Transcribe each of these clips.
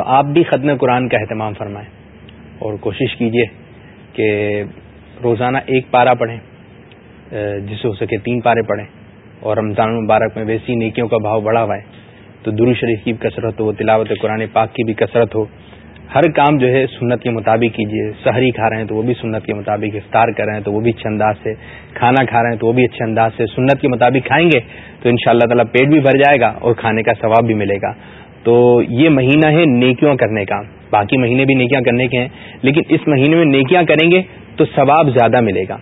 تو آپ بھی ختم قرآن کا اہتمام فرمائیں اور کوشش کیجیے کہ روزانہ ایک پارا پڑھیں جس ہو سکے تین پارے پڑھیں اور رمضان المبارک میں ویسی نیکیوں کا بھاؤ بڑھا ہوا ہے تو درو شریف کی بھی کثرت ہو، تلاوت قرآن پاک کی بھی کثرت ہو۔ ہر کام جو ہے سنت کے مطابق کیجیے سحری کھا رہے ہیں تو وہ بھی سنت کے مطابق، افطار کر رہے ہیں تو وہ بھی اچھے انداز سے، کھانا کھا رہے ہیں تو وہ بھی اچھے انداز سے، سنت کے مطابق کھائیں گے تو ان شاء اللہ تعالیٰ پیٹ بھی بھر جائے گا اور کھانے کا ثواب بھی ملے گا۔ تو یہ مہینہ ہے نیکیاں کرنے کا۔ باقی مہینے بھی نیکیاں کرنے کے ہیں۔ لیکن اس مہینے میں نیکیاں کریں گے تو ثواب زیادہ ملے گا۔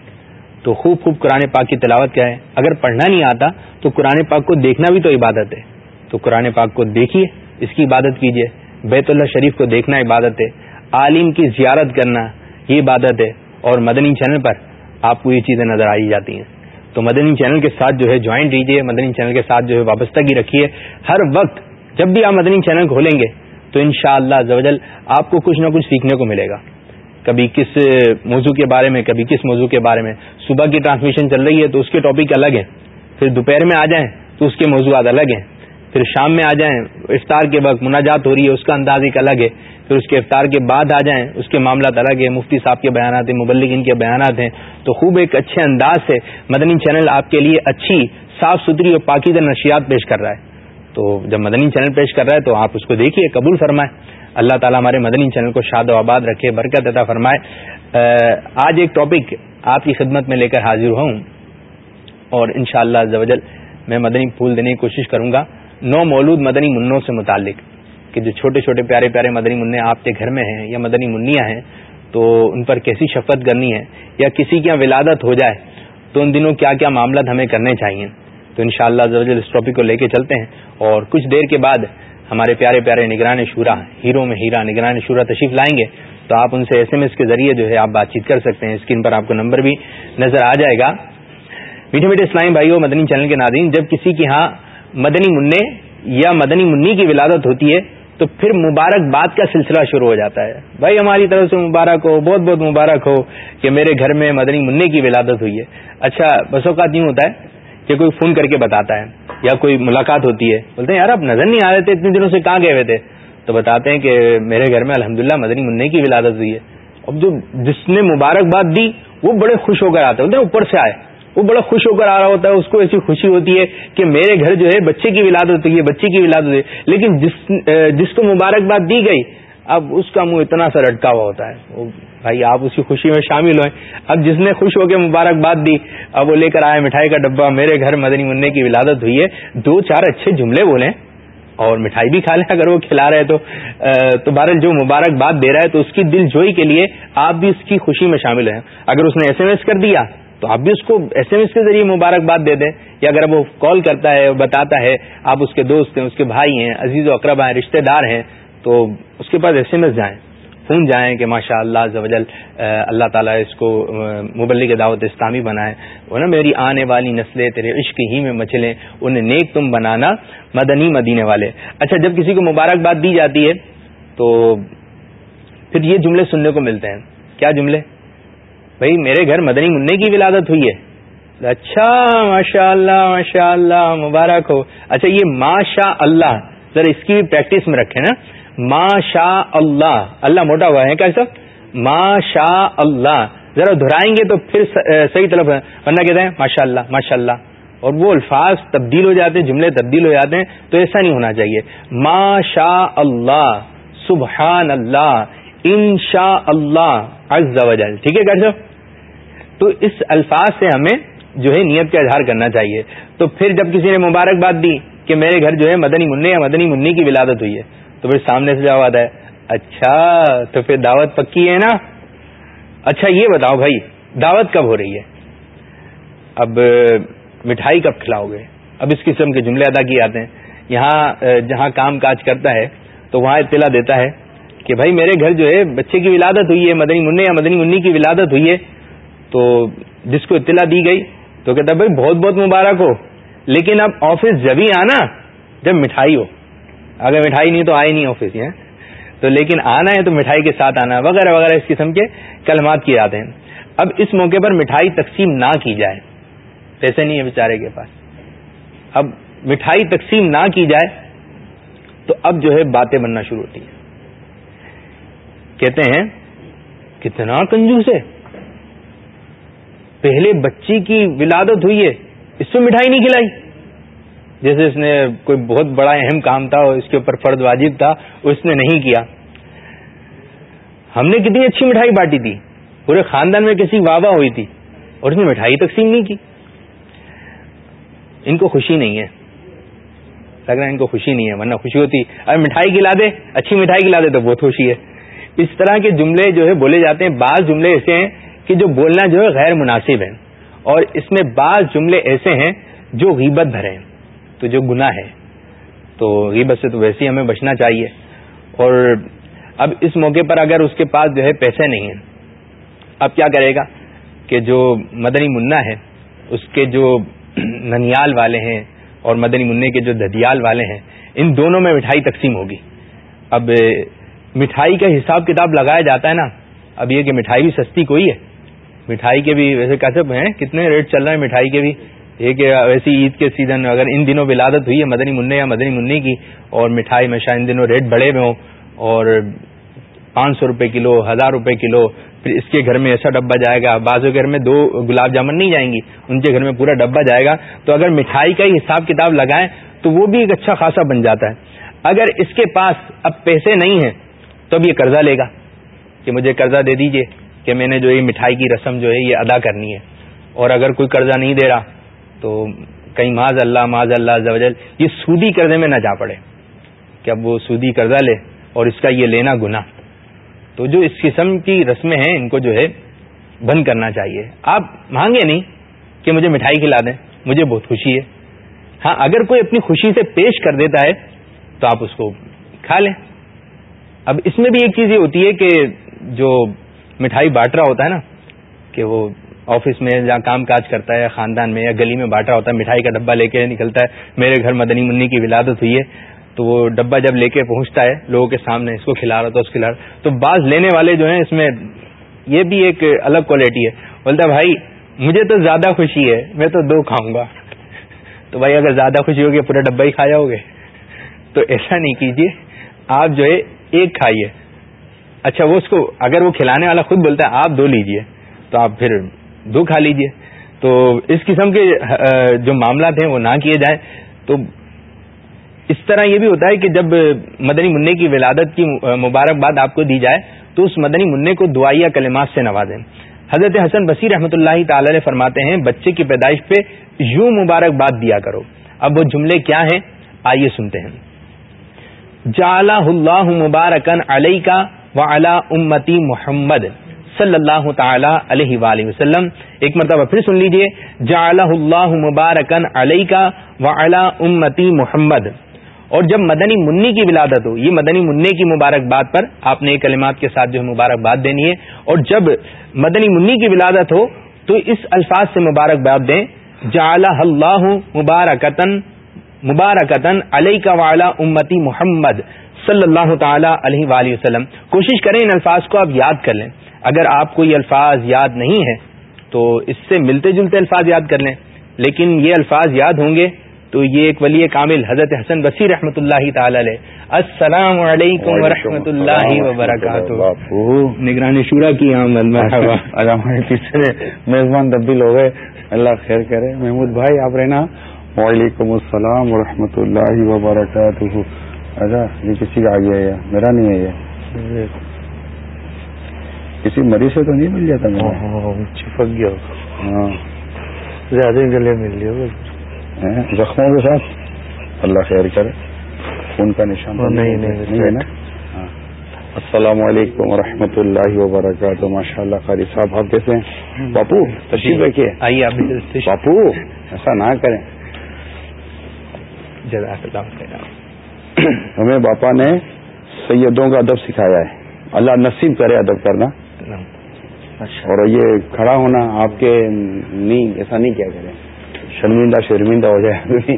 تو خوب خوب قرآن پاک کی تلاوت کیا ہے۔ اگر پڑھنا نہیں آتا تو قرآن پاک کو دیکھنا بھی تو عبادت ہے۔ تو قرآن پاک کو دیکھیے، اس کی عبادت کیجیے۔ بیت اللہ شریف کو دیکھنا عبادت ہے۔ عالم کی زیارت کرنا یہ عبادت ہے۔ اور مدنی چینل پر آپ کو یہ چیزیں نظر آئی جاتی ہیں۔ تو مدنی چینل کے ساتھ جو ہے جوائنٹ رہیے مدنی چینل کے ساتھ جو ہے وابستگی رکھیے۔ ہر وقت جب بھی آپ مدنی چینل کھولیں گے تو ان شاء اللہ آپ کو کچھ نہ کچھ سیکھنے کو ملے گا۔ کبھی کس موضوع کے بارے میں، کبھی کس موضوع کے بارے میں۔ صبح کی ٹرانسمیشن چل رہی ہے تو اس کے ٹاپک الگ ہیں۔ پھر دوپہر میں آ جائیں تو اس کے موضوعات الگ ہیں۔ پھر شام میں آ جائیں، افطار کے وقت مناجات ہو رہی ہے، اس کا انداز ایک الگ ہے۔ پھر اس کے افطار کے بعد آ جائیں، اس کے معاملات الگ ہیں۔ مفتی صاحب کے بیانات ہیں، مبلغین کے بیانات ہیں۔ تو خوب ایک اچھے انداز سے مدنی چینل آپ کے لیے اچھی صاف ستھری اور پاکیزہ نشیات پیش کر رہا ہے۔ تو جب مدنی چینل پیش کر رہا ہے تو آپ اس کو دیکھیے، قبول فرمائے۔ اللہ تعالیٰ ہمارے مدنی چینل کو شاد و آباد رکھے، برکت عطا فرمائے۔ آج ایک ٹاپک آپ کی خدمت میں لے کر حاضر ہوں۔ اور ان شاء اللہ میں مدنی پھول دینے کی کوشش کروں گا۔ نو مولود مدنی منوں سے متعلق۔ کہ جو چھوٹے چھوٹے پیارے پیارے مدنی منع آپ کے گھر میں ہیں یا مدنی منیا ہیں، تو ان پر کیسی شفقت کرنی ہے یا کسی کی ولادت ہو جائے، تو ان دنوں کیا کیا معاملات ہمیں کرنے چاہیے تو ان شاء اللہ اس ٹاپک کو لے کے چلتے ہیں اور کچھ دیر کے بعد ہمارے پیارے پیارے نگران شورا ہیرو میں ہیرا نگران شورا تشریف لائیں گے تو آپ ان سے ایس ایم ایس کے ذریعے جو ہے آپ بات چیت کر سکتے ہیں۔ اسکرین پر آپ کو نمبر بھی نظر آ جائے گا۔ میٹھے میٹھے اسلامی بھائی مدنی چینل کے ناظرین، جب کسی کی ہاں مدنی منع یا مدنی منی کی ولادت ہوتی ہے تو پھر مبارک باد کا سلسلہ شروع ہو جاتا ہے۔ بھائی، ہماری طرف سے مبارک ہو، بہت بہت مبارک ہو کہ میرے گھر میں مدنی منع کی ولادت ہوئی ہے۔ اچھا بس اوقات یوں ہوتا ہے کہ کوئی فون کر کے بتاتا ہے یا کوئی ملاقات ہوتی ہے، بولتے ہیں، یار آپ نظر نہیں آ رہے تھے اتنے دنوں سے، کہاں گئے ہوئے تھے؟ تو بتاتے ہیں کہ میرے گھر میں الحمدللہ مدنی منع کی ولادت ہوئی ہے۔ اب جو جس نے مبارکباد دی، وہ بڑے خوش ہو کر آتے ہیں۔ اوپر سے آئے۔ وہ بڑا خوش ہو کر آ رہا ہوتا ہے، اس کو ایسی خوشی ہوتی ہے کہ میرے گھر جو ہے، بچے کی ولادت ہوتی ہے، بچے کی ولادت ہوتی ہے۔ لیکن جس جس کو مبارکباد دی گئی، اب اس کا منہ اتنا سا لٹکا ہوا ہوتا ہے۔ بھائی آپ اس کی خوشی میں شامل ہوئے۔ اب جس نے خوش ہو کے مبارکباد دی، اب وہ لے کر آئے مٹھائی کا ڈبہ۔ میرے گھر مدنی منع کی ولادت ہوئی ہے۔ دو چار اچھے جملے بولیں اور مٹھائی بھی کھا لیں۔ اگر وہ کھلا رہے تو تو بہرحال جو مبارکباد دے رہا ہے تو اس کی دل جوئی کے لیے آپ بھی اس کی خوشی میں شامل ہیں اگر اس نے ایس ایم ایس کر دیا تو آپ بھی اس کو ایس ایم ایس کے ذریعے مبارکباد دے دیں۔ یا اگر وہ کال کرتا ہے، بتاتا ہے، آپ اس کے دوست ہیں، اس کے بھائی ہیں، عزیز و اقربا ہیں، رشتہ دار ہیں، تو اس کے پاس ایس ایم ایس جائیں۔ فون جائیں کہ ماشاء اللہ زوجل اللہ تعالیٰ اس کو مبلغ دعوت اسلامی بنائے۔ وہ نا میری آنے والی نسلیں تیرے عشق ہی میں مچلیں انہیں نیک تم بنانا مدنی مدینے والے۔ اچھا جب کسی کو مبارکباد دی جاتی ہے، تو پھر یہ جملے سننے کو ملتے ہیں۔ کیا جملے؟ بھائی، میرے گھر مدنی منع کی ولادت ہوئی ہے۔ اچھا ماشاء اللہ ماشاء اللہ مبارک ہو۔ اچھا یہ ماشاء اللہ ذرا اس کی بھی پریکٹس میں رکھے نا۔ ما شاء اللہ اللہ موٹا ہوا ہے کیسا ما شاء اللہ ذرا دہرائیں گے تو پھر صحیح طرف ورنہ کہتے ہیں ماشاء اللہ ماشاء اللہ اور وہ الفاظ تبدیل ہو جاتے ہیں، جملے تبدیل ہو جاتے ہیں، تو ایسا نہیں ہونا چاہیے۔ ما شاء اللہ سبحان اللہ ان شاء اللہ عز و جل۔ ٹھیک ہے صاحب؟ تو اس الفاظ سے ہمیں جو ہے نیت کا اظہار کرنا چاہیے۔ تو پھر جب کسی نے مبارکباد دی کہ میرے گھر جو ہے مدنی منع یا مدنی منی کی ولادت ہوئی ہے تو پھر سامنے سے جواب آتا ہے اچھا تو پھر دعوت پکی ہے نا؟ اچھا یہ بتاؤ بھائی، دعوت کب ہو رہی ہے؟ اب مٹھائی کب کھلاؤ گے اب اس قسم کے جملے ادا کیے جاتے ہیں۔ یہاں، جہاں کام کاج کرتا ہے، تو وہاں اطلاع دیتا ہے کہ بھائی میرے گھر جو ہے، بچے کی ولادت ہوئی ہے، مدنی منع یا مدنی منی کی ولادت ہوئی ہے۔ تو جس کو اطلاع دی گئی، تو کہتا بھائی بہت بہت مبارک ہو۔ لیکن اب آفس جب ہی آنا، جب مٹھائی ہو اگر مٹھائی نہیں تو آئے نہیں آفس یہ تو لیکن آنا ہے تو مٹھائی کے ساتھ آنا، وغیرہ وغیرہ، اس قسم کے کلمات کیے جاتے ہیں۔ اب اس موقع پر مٹھائی تقسیم نہ کی جائے۔ پیسے نہیں ہے بیچارے کے پاس۔ اب مٹھائی تقسیم نہ کی جائے تو اب جو ہے باتیں بننا شروع ہوتی ہیں۔ کہتے ہیں، کتنا کنجوس ہے۔ پہلے بچی کی ولادت ہوئی ہے، اس سے مٹھائی نہیں کھلائی۔ جیسے اس نے کوئی بہت بڑا اہم کام تھا اور اس کے اوپر فرد واجب تھا، اس نے نہیں کیا۔ ہم نے کتنی اچھی مٹھائی بانٹی تھی۔ پورے خاندان میں کسی واہ واہ ہوئی تھی اور اس نے مٹھائی تقسیم نہیں کی۔ ان کو خوشی نہیں ہے۔ لگ رہا ہے ان کو خوشی نہیں ہے، ورنہ خوشی ہوتی۔ اگر مٹھائی کھلا دے، اچھی مٹھائی کھلا دے تو بہت خوشی ہے۔ اس طرح کے جملے جو ہے بولے جاتے ہیں، بعض جملے ایسے ہیں کہ جو بولنا جو ہے غیر مناسب ہے۔ اور اس میں بعض جملے ایسے ہیں جو غیبت بھرے ہیں۔ تو جو گناہ ہے، تو غیبت سے تو ویسے ہی ہمیں بچنا چاہیے۔ اور اب اس موقع پر اگر اس کے پاس جو ہے پیسے نہیں ہیں، اب کیا کرے گا کہ جو مدنی منا ہے، اس کے جو ننیال والے ہیں اور مدنی منع کے جو ددیال والے ہیں، ان دونوں میں مٹھائی تقسیم ہوگی۔ اب مٹھائی کا حساب کتاب لگایا جاتا ہے نا، اب یہ کہ مٹھائی بھی سستی کوئی ہے۔ مٹھائی کے بھی ویسے کیسے ہیں، کتنے ریٹ چل رہے ہیں مٹھائی کے بھی؟ یہ کہ ویسی عید کے سیزن اگر ان دنوں ولادت ہوئی ہے، مدنی منع یا مدنی منی کی، اور مٹھائی میں شاید ان دنوں ریٹ بڑے ہوئے ہوں، اور پانچ سو روپے کلو، ہزار روپے کلو، پھر اس کے گھر میں ایسا ڈبہ جائے گا بعضوں گھر میں دو گلاب جامن نہیں جائیں گی، ان کے گھر میں پورا ڈبہ جائے گا، تو اگر مٹھائی کا ہی حساب کتاب لگائیں تو وہ بھی ایک اچھا خاصا بن جاتا ہے۔ اگر اس کے پاس اب پیسے نہیں ہیں تو اب یہ قرضہ لے گا کہ مجھے قرضہ دے دیجیے کہ میں نے جو یہ مٹھائی کی رسم جو ہے یہ ادا کرنی ہے، اور اگر کوئی قرضہ نہیں دے رہا تو کہیں معاذ اللہ معاذ اللہ زوجل یہ سودی قرضے میں نہ جا پڑے کہ اب وہ سودی قرضہ لے اور اس کا یہ لینا گنا تو جو اس قسم کی رسمیں ہیں، ان کو جو ہے بند کرنا چاہیے۔ آپ مانگے نہیں کہ مجھے مٹھائی کھلا دیں، مجھے بہت خوشی ہے۔ ہاں اگر کوئی اپنی خوشی سے پیش کر دیتا ہے، تو آپ اس کو کھا لیں۔ اب اس میں بھی ایک چیز یہ ہوتی ہے کہ جو مٹھائی بانٹ رہا ہوتا ہے نا، کہ وہ آفس میں جہاں کام کاج کرتا ہے، خاندان میں یا گلی میں بانٹ رہا ہوتا ہے، مٹھائی کا ڈبہ لے کے نکلتا ہے۔ میرے گھر مدنی منی کی ولادت ہوئی ہے۔ تو وہ ڈبہ جب لے کے پہنچتا ہے، لوگوں کے سامنے اس کو کھلا رہا تھا، اس کھلا رہا تو بعض لینے والے جو ہیں، اس میں یہ بھی ایک الگ کوالٹی ہے۔ بولتا بھائی، مجھے تو زیادہ خوشی ہے، میں تو دو کھاؤں گا۔ تو بھائی، اگر زیادہ خوشی ہوگی، پورا ڈبہ ہی کھا جاؤ گے۔ تو ایسا نہیں کیجیے، آپ جو ہے، ایک کھائیے۔ اچھا وہ اس کو، اگر وہ کھلانے والا خود بولتا ہے، آپ دو لیجیے تو آپ پھر دو کھا لیجیے۔ تو اس قسم کے جو معاملات ہیں وہ نہ کیے جائیں۔ تو اس طرح یہ بھی ہوتا ہے کہ جب مدنی منع کی ولادت کی مبارکباد آپ کو دی جائے، تو اس مدنی منع کو دعائیا کلمات سے نوازیں۔ حضرت حسن بصیر رحمۃ اللہ تعالی فرماتے ہیں، بچے کی پیدائش پہ یوں مبارکباد دیا کرو۔ اب وہ جملے کیا ہیں؟ آئیے سنتے ہیں۔ جالا اللہ مبارکن علیہ کا وعلی امتی محمد۔ صلی اللہ تعالی علیہ وآلہ وسلم۔ ایک مرتبہ پھر سن لیجیے، جعلہ اللہ مبارکن علیہ کا وعلی امتی محمد۔ اور جب مدنی منی کی ولادت ہو، یہ مدنی منی کی مبارکباد پر آپ نے کلمات کے ساتھ جو ہے مبارکباد دینی ہے۔ اور جب مدنی منی کی ولادت ہو، تو اس الفاظ سے مبارکباد دیں، جعلہ اللہ مبارکتن مبارکتن علیہ کا وعلی امتی محمد صلی اللہ تعالی علیہ وآلہ وسلم۔ کوشش کریں ان الفاظ کو آپ یاد کر لیں۔ اگر آپ کو یہ الفاظ یاد نہیں ہے تو اس سے ملتے جلتے الفاظ یاد کر لیں۔ لیکن یہ الفاظ یاد ہوں گے تو یہ ایک ولی کامل حضرت حسن بصیر رحمۃ اللہ تعالی علیہ۔ السلام علیکم و اللہ وبرکاتہ۔ نگرانی شورا کی میزبان تبدیل ہو گئے۔ اللہ خیر کرے۔ محمود بھائی آپ رہنا۔ وعلیکم السلام و اللہ وبرکاتہ۔ اچھا یہ کسی کا آگے ہے میرا نہیں ہے یہ؟ کسی مریض سے تو نہیں مل جاتا چپک گیا۔ ہاں۔ زیادہ گلے مل گیا زخموں کے ساتھ۔ اللہ خیر کرے۔ ان کا نشان نہیں ہے۔ نا؟ ہاں۔ السلام علیکم و رحمۃ اللہ وبرکاتہ۔ ماشاء اللہ قاری صاحب آپ کیسے ہیں؟ باپو تشریف رکھیے۔ آئیے آپ باپو ایسا نہ کریں۔ ہمیں باپا نے سیدوں کا ادب سکھایا ہے۔ اللہ نصیب کرے ادب کرنا۔ اور یہ کھڑا ہونا آپ کے نہیں ایسا نہیں کیا کریں. شرمندہ شرمندہ ہو جائے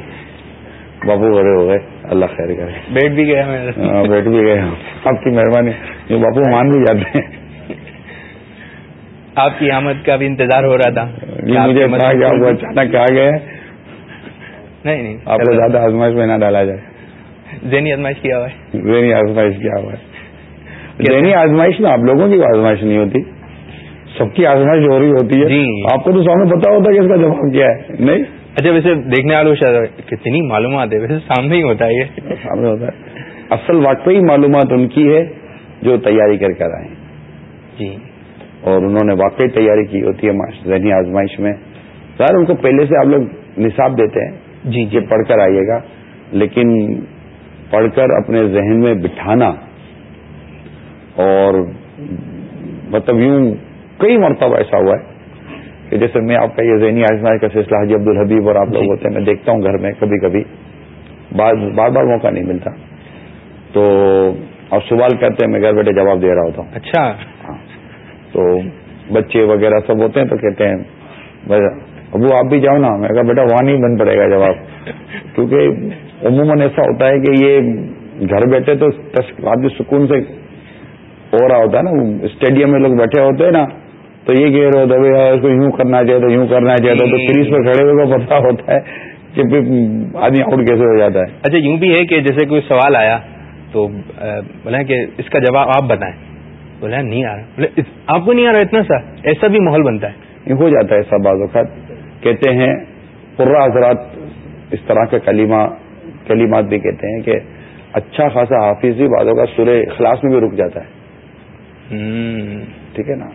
بابو بڑے ہو گئے. اللہ خیر کرے. بیٹھ بھی گیا ہاں بیٹھ بھی گئے آپ کی مہربانی. یہ باپو مان بھی جاتے ہیں. آپ کی آمد کا بھی انتظار ہو رہا تھا. مجھے آپ اچانک آ گئے. نہیں نہیں. آپ کو زیادہ آزمائش میں نہ ڈالا جائے. ذہنی آزمائش کیا ہوا ہے؟ ذہنی آزمائش کیا ہوا ہے؟ ذہنی آزمائش نا آپ لوگوں کی آزمائش نہیں ہوتی. سب کی آزمائش ہو رہی ہوتی ہے. جی. آپ کو تو سامنے پتا ہوتا ہے کہ اس کا جواب کیا ہے. نہیں. اچھا ویسے دیکھنے والوں کتنی معلومات ہے. ویسے سامنے ہی ہوتا ہے یہ. سامنے ہوتا ہے. اصل واقعی معلومات ان کی ہے جو تیاری کر کر آئے جی. اور انہوں نے واقعی تیاری کی ہوتی ہے ذہنی آزمائش میں. سر ان کو پہلے سے آپ لوگ نصاب دیتے ہیں جی جی. پڑھ کر آئیے گا. لیکن پڑھ کر اپنے ذہن میں بٹھانا اور مطلب یوں کئی مرتبہ ایسا ہوا ہے کہ جیسے میں آپ کا یہ ذہنی آزمائش کا سلسلہ حجی عبد الحبیب اور آپ لوگ جی۔ ہوتے ہیں میں دیکھتا ہوں گھر میں کبھی کبھی بار بار موقع نہیں ملتا۔ تو آپ سوال کرتے ہیں میں گھر بیٹھے جواب دے رہا ہوتا ہوں۔ اچھا۔ ہاں۔ تو بچے وغیرہ سب ہوتے ہیں تو کہتے ہیں ابو آپ بھی جاؤ نا۔ میں کہا بیٹا وہاں نہیں بن پڑے گا جواب۔ کیونکہ عموماً ایسا ہوتا ہے کہ یہ گھر بیٹھے تو آدمی سکون سے ہو رہا ہوتا ہے نا اسٹیڈیم میں لوگ بیٹھے ہوتے ہیں نا تو یہ کہہ رہے ہوتے ہیں اس کو یوں کرنا چاہیے تو یوں کرنا چاہیے تو کریز پر کھڑے ہوئے کو پتا ہوتا ہے کہ آدمی آؤٹ کیسے ہو جاتا ہے۔ اچھا یوں بھی ہے کہ جیسے کوئی سوال آیا تو بولے کہ اس کا جواب آپ بتائیں۔ بولے نہیں آ رہا۔ بولے آپ کو نہیں آ رہا اتنا سا؟ ایسا بھی ماحول بنتا ہے۔ ہو جاتا ہے ایسا بعض اوقات۔ کہتے ہیں پورا حضرات اس طرح کے کلیمہ کلیمات بھی کہتے ہیں کہ اچھا خاصا حافظ بھی بعضوں کا سورہ اخلاص میں بھی رک جاتا ہے۔ ٹھیک ہے نا؟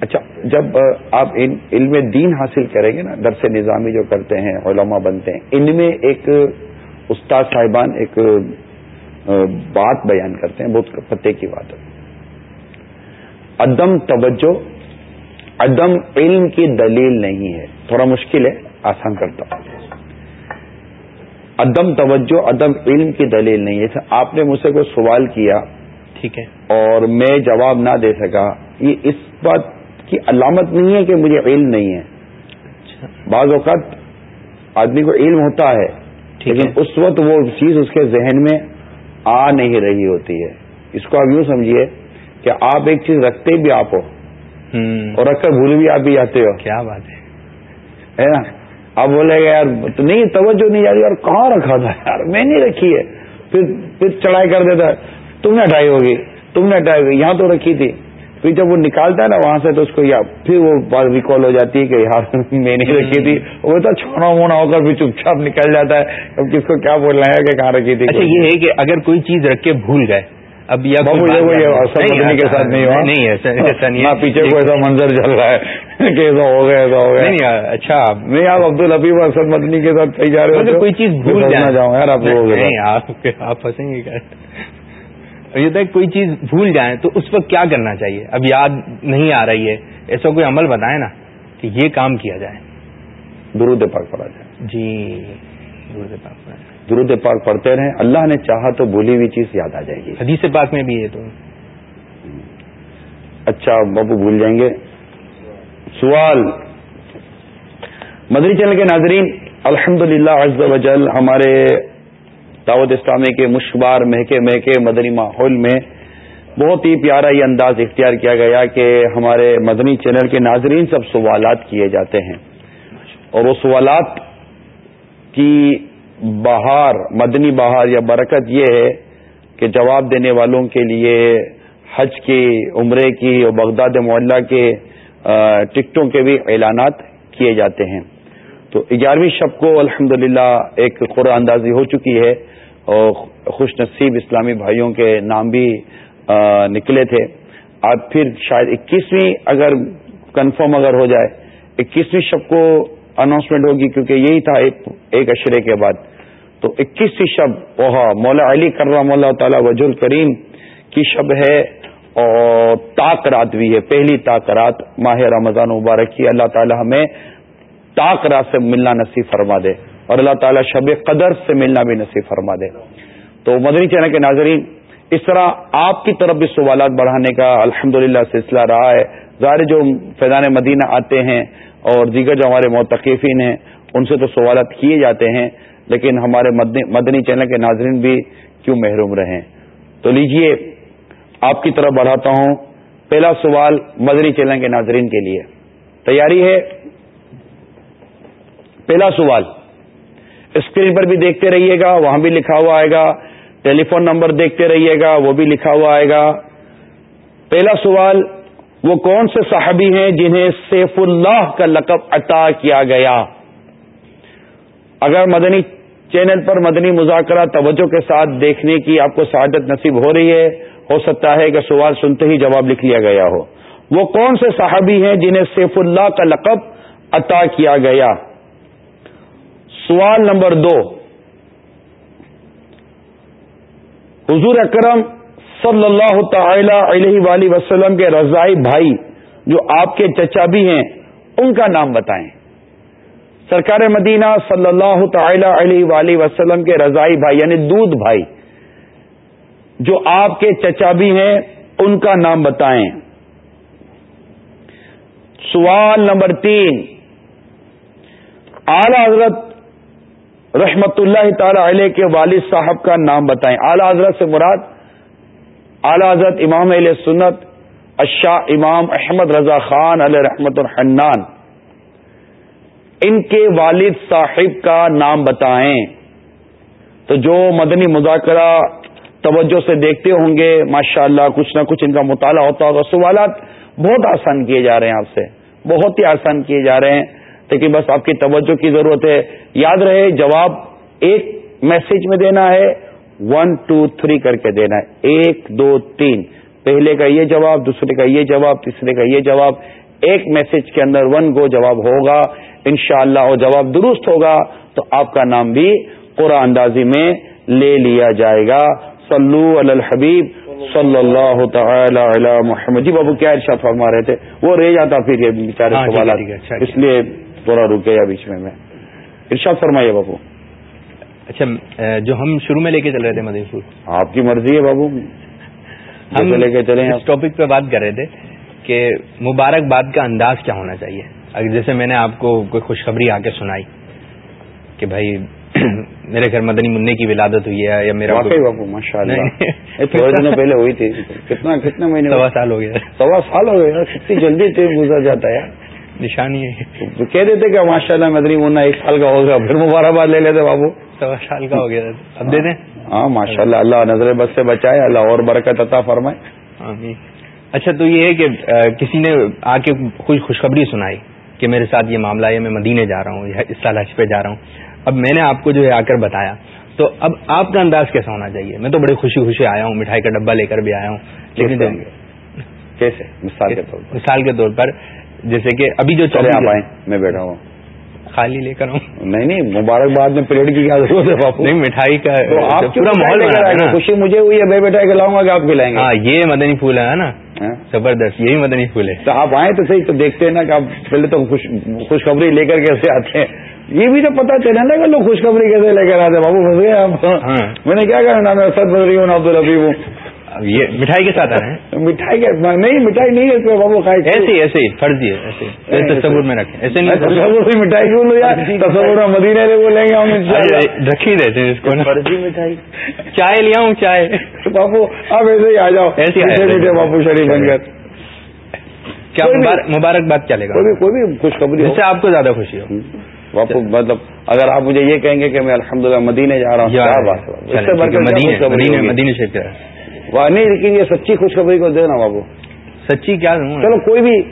اچھا جب آپ علم دین حاصل کریں گے نا درس نظامی جو کرتے ہیں علماء بنتے ہیں ان میں ایک استاد صاحبان ایک بات بیان کرتے ہیں بہت پتے کی بات ہے۔ عدم توجہ عدم علم کی دلیل نہیں ہے۔ تھوڑا مشکل ہے آسان کرتا ہوں۔ عدم توجہ عدم علم کی دلیل نہیں ہے۔ آپ نے مجھ سے کوئی سوال کیا؟ ٹھیک ہے۔ اور میں جواب نہ دے سکا۔ یہ اس بات کی علامت نہیں ہے کہ مجھے علم نہیں ہے۔ اچھا۔ بعض اوقات آدمی کو علم ہوتا ہے لیکن اس وقت وہ چیز اس کے ذہن میں آ نہیں رہی ہوتی ہے۔ اس کو آپ یوں سمجھیے کہ آپ ایک چیز رکھتے بھی آپ ہو اور رکھ کر بھول بھی آپ بھی جاتے ہو۔ کیا بات ہے۔ نا؟ آپ بولے گا یار نہیں توجہ نہیں جا رہی یار کہاں رکھا تھا؟ یار میں نہیں رکھی ہے۔ پھر پھر چڑھائی کر دیتا تم نے ہٹائی ہوگی تم نے ہٹائی ہوگی یہاں تو رکھی تھی۔ پھر جب وہ نکالتا ہے نا وہاں سے تو اس کو یا پھر وہ بات ریکال ہو جاتی ہے کہ یار میں نہیں رکھی تھی۔ وہ تو چھوڑا مونا ہو کر پھر چپ چاپ نکل جاتا ہے۔ اب کس کو کیا بولنا ہے کہ کہاں رکھی تھی اچھا یہ ہے کہ اگر کوئی چیز رکھ کے بھول گئے اب یا کے ساتھ نہیں ہوا۔ نہیں ایسا نہیں پیچھے کو ایسا منظر چل رہا ہے کہ ایسا ہو گیا ایسا ہو گیا۔ نہیں اچھا۔ نہیں آپ عبد الحبیب اسد مدنی کے ساتھ کہیں جا رہے ہو کوئی چیز بھول جاؤں یار آپ آپ پھنسیں گے۔ یہ تھا کوئی چیز بھول جائیں تو اس وقت کیا کرنا چاہیے؟ اب یاد نہیں آ رہی ہے ایسا کوئی عمل بتائے نا کہ یہ کام کیا جائے۔ درود پاک پڑھا جائے۔ جی درود پاک پڑھا جائے۔ درود پاک پڑھتے رہیں۔ اللہ نے چاہا تو بھولی ہوئی چیز یاد آ جائے گی۔ حدیث پاک میں بھی ہے تو۔ اچھا بابو بھول جائیں گے۔ سوال مدری چینل کے ناظرین الحمد للہ ہمارے دعوت اسلامی کے مشبار مہکے مہکے مدنی ماحول میں بہت ہی پیارا یہ انداز اختیار کیا گیا کہ ہمارے مدنی چینل کے ناظرین سب سوالات کیے جاتے ہیں۔ اور وہ سوالات کی بہار، مدنی بہار یا برکت یہ ہے کہ جواب دینے والوں کے لیے حج کی، عمرے کی اور بغداد معلّہ کے ٹکٹوں کے بھی اعلانات کیے جاتے ہیں۔ تو گیارہویں شب کو الحمد ایک قرآن اندازی ہو چکی ہے۔ اور خوش نصیب اسلامی بھائیوں کے نام بھی نکلے تھے۔ اب پھر شاید اکیسویں اگر کنفرم اگر ہو جائے، اکیسویں شب کو اناؤنسمنٹ ہوگی کیونکہ یہی تھا ایک اشرے کے بعد۔ تو اکیسویں شب وہ مولا علی کرم اللہ تعالی وج الکریم کی شب ہے اور تاک رات بھی ہے، پہلی تاک رات، ماہ رمضان مبارک کی۔ اللہ تعالی ہمیں تاک رات سے ملنا نصیب فرما دے۔ اور اللہ تعالیٰ شب قدر سے ملنا بھی نصیب فرما دے۔ تو مدنی چینل کے ناظرین، اس طرح آپ کی طرف بھی سوالات بڑھانے کا الحمد سلسلہ رہا ہے۔ ظاہر جو فیضان مدینہ آتے ہیں اور دیگر جو ہمارے موتقفین ہیں، ان سے تو سوالات کیے جاتے ہیں، لیکن ہمارے مدنی چینل کے ناظرین بھی کیوں محروم رہیں؟ تو لیجیے، آپ کی طرف بڑھاتا ہوں۔ پہلا سوال مدنی چینل کے ناظرین کے لیے۔ تیاری ہے؟ پہلا سوال اسکرین پر بھی دیکھتے رہیے گا، وہاں بھی لکھا ہوا آئے گا، ٹیلی فون نمبر دیکھتے رہیے گا، وہ بھی لکھا ہوا آئے گا۔ پہلا سوال، وہ کون سے صحابی ہیں جنہیں سیف اللہ کا لقب عطا کیا گیا؟ اگر مدنی چینل پر مدنی مذاکرہ توجہ کے ساتھ دیکھنے کی آپ کو سعادت نصیب ہو رہی ہے، ہو سکتا ہے کہ سوال سنتے ہی جواب لکھ لیا گیا ہو۔ وہ کون سے صحابی ہیں جنہیں سیف اللہ کا لقب عطا کیا گیا؟ سوال نمبر دو۔ حضور اکرم صلی اللہ تعالی علیہ وآلہ وسلم کے رضائی بھائی جو آپ کے چچا بھی ہیں، ان کا نام بتائیں۔ سرکار مدینہ صلی اللہ تعالی علیہ وآلہ وسلم کے رضائی بھائی یعنی دودھ بھائی، جو آپ کے چچا بھی ہیں، ان کا نام بتائیں۔ سوال نمبر تین۔ اعلی حضرت رحمت اللہ تعالی علیہ کے والد صاحب کا نام بتائیں۔ اعلی حضرت سے مراد اعلی حضرت امام علیہ سنت اشاہ امام احمد رضا خان علیہ رحمت الحنان۔ ان کے والد صاحب کا نام بتائیں۔ تو جو مدنی مذاکرہ توجہ سے دیکھتے ہوں گے ماشاء اللہ کچھ نہ کچھ ان کا مطالعہ ہوتا ہوگا۔ سوالات بہت آسان کیے جا رہے ہیں آپ سے، بہت ہی آسان کیے جا رہے ہیں۔ لیکن بس آپ کی توجہ کی ضرورت ہے۔ یاد رہے جواب ایک میسج میں دینا ہے ون ٹو تھری کر کے دینا ہے۔ ایک دو تین۔ پہلے کا یہ جواب دوسرے کا یہ جواب تیسرے کا یہ جواب۔ ایک میسج کے اندر ون گو جواب ہوگا۔ انشاءاللہ اللہ جواب درست ہوگا۔ تو آپ کا نام بھی قرآن اندازی میں لے لیا جائے گا۔ صلو علی الحبیب۔ صلی اللہ تعالی علی محمد۔ جی بابو کیا ارشاد فرما رہے تھے؟ وہ رہ جاتا پھر یہ بیچارے ہاں، سوالات۔ اچھا، اس لیے تھوڑا رک گیا بیچ میں میں۔ ارشاد فرمائیے بابو۔ اچھا جو ہم شروع میں لے کے چل رہے تھے مدی آپ کی مرضی ہے بابو۔ ہم لے کے چلے اس ٹاپک پہ بات کر رہے تھے کہ مبارکباد کا انداز کیا ہونا چاہیے۔ اگر جیسے میں نے آپ کو کوئی خوشخبری آ کے سنائی کہ بھائی میرے گھر مدنی منع کی ولادت ہوئی ہے یا میرا ماشاء اللہ تھوڑے دنوں پہلے ہوئی تھی۔ کتنا کتنے مہینے سوا سال ہو گیا سوا سال ہو گیا کتنی جلدی ٹائم گزر جاتا ہے نشانی ہے۔ کہہ دیتے کہ ماشاء اللہ مدنی منا ایک سال کا ہو گیا پھر مبارکباد لے لیتے بابو۔ سوا سال کا ہو گیا۔ اب دے دیں۔ ہاں ماشاء اللہ اللہ نظر بس سے بچائے اللہ اور برکت عطا فرمائے۔ اچھا تو یہ ہے کہ کسی نے آ کے کچھ خوشخبری سنائی کہ میرے ساتھ یہ معاملہ ہے میں مدینے جا رہا ہوں اس سال حج پہ جا رہا ہوں۔ اب میں نے آپ کو جو ہے آ کر بتایا۔ تو اب آپ کا انداز کیسا ہونا چاہیے؟ میں تو بڑی خوشی خوشی آیا ہوں مٹھائی کا ڈبہ لے کر بھی آیا ہوں لیکن کیسے؟ مثال کے طور پر۔ مثال کے طور پر جیسے کہ ابھی جو چلے آپ آئے میں بیٹھا ہوں۔ خالی لے کر نہیں نہیں مبارکباد میں پلیٹ کی کیا ضرورت ہے نہیں مٹھائی کا آپ پورا ماحول خوشی مجھے ہوئی ہے میں مٹھائی کھلاؤں گا کہ آپ کھلائیں گے؟ ہاں یہ مدنی پھول ہے نا؟ ہاں۔ زبردست یہی مدنی پھول ہے۔ تو آپ آئے تو صحیح تو دیکھتے ہیں نا کہ آپ پہلے تو خوشخبری لے کر کیسے آتے ہیں۔ یہ بھی تو پتا چلا نا کہ لوگ خوشخبری کیسے لے کر آتے بابو پھنس گئے آپ۔ ہاں۔ میں نے کیا کہا نام سد بدری ہوں عبد الربیب ہوں۔ یہ مٹھائی کے ساتھ آ رہے ہیں؟ مٹھائی کے نہیں مٹھائی نہیں ہے بابو کھائے ایسے ہی ایسے ہی فرضی ہے ایسے تصور میں رکھیں۔ ایسے نہیں تصور سے مٹھائی کیوں لو یار؟ تصور مدینے سے بولیں گے ہم رکھی رہتے ہیں اس کو فرضی مٹھائی۔ چائے لیا ہوں چائے۔ باپو آپ ایسے ہی آ جاؤ۔ ایسے میٹھے باپو شریف بن کر کیا مبارکباد چلے گا؟ کوئی بھی خوشخبری جس سے آپ کو زیادہ خوشی ہو۔ باپو مطلب اگر آپ مجھے یہ کہیں گے کہ میں الحمدللہ مدینے جا رہا ہوں مدینے نہیں لیکن یہ سچی خوشخبری کو دینا بابو۔ سچی کیا چلو کوئی بھی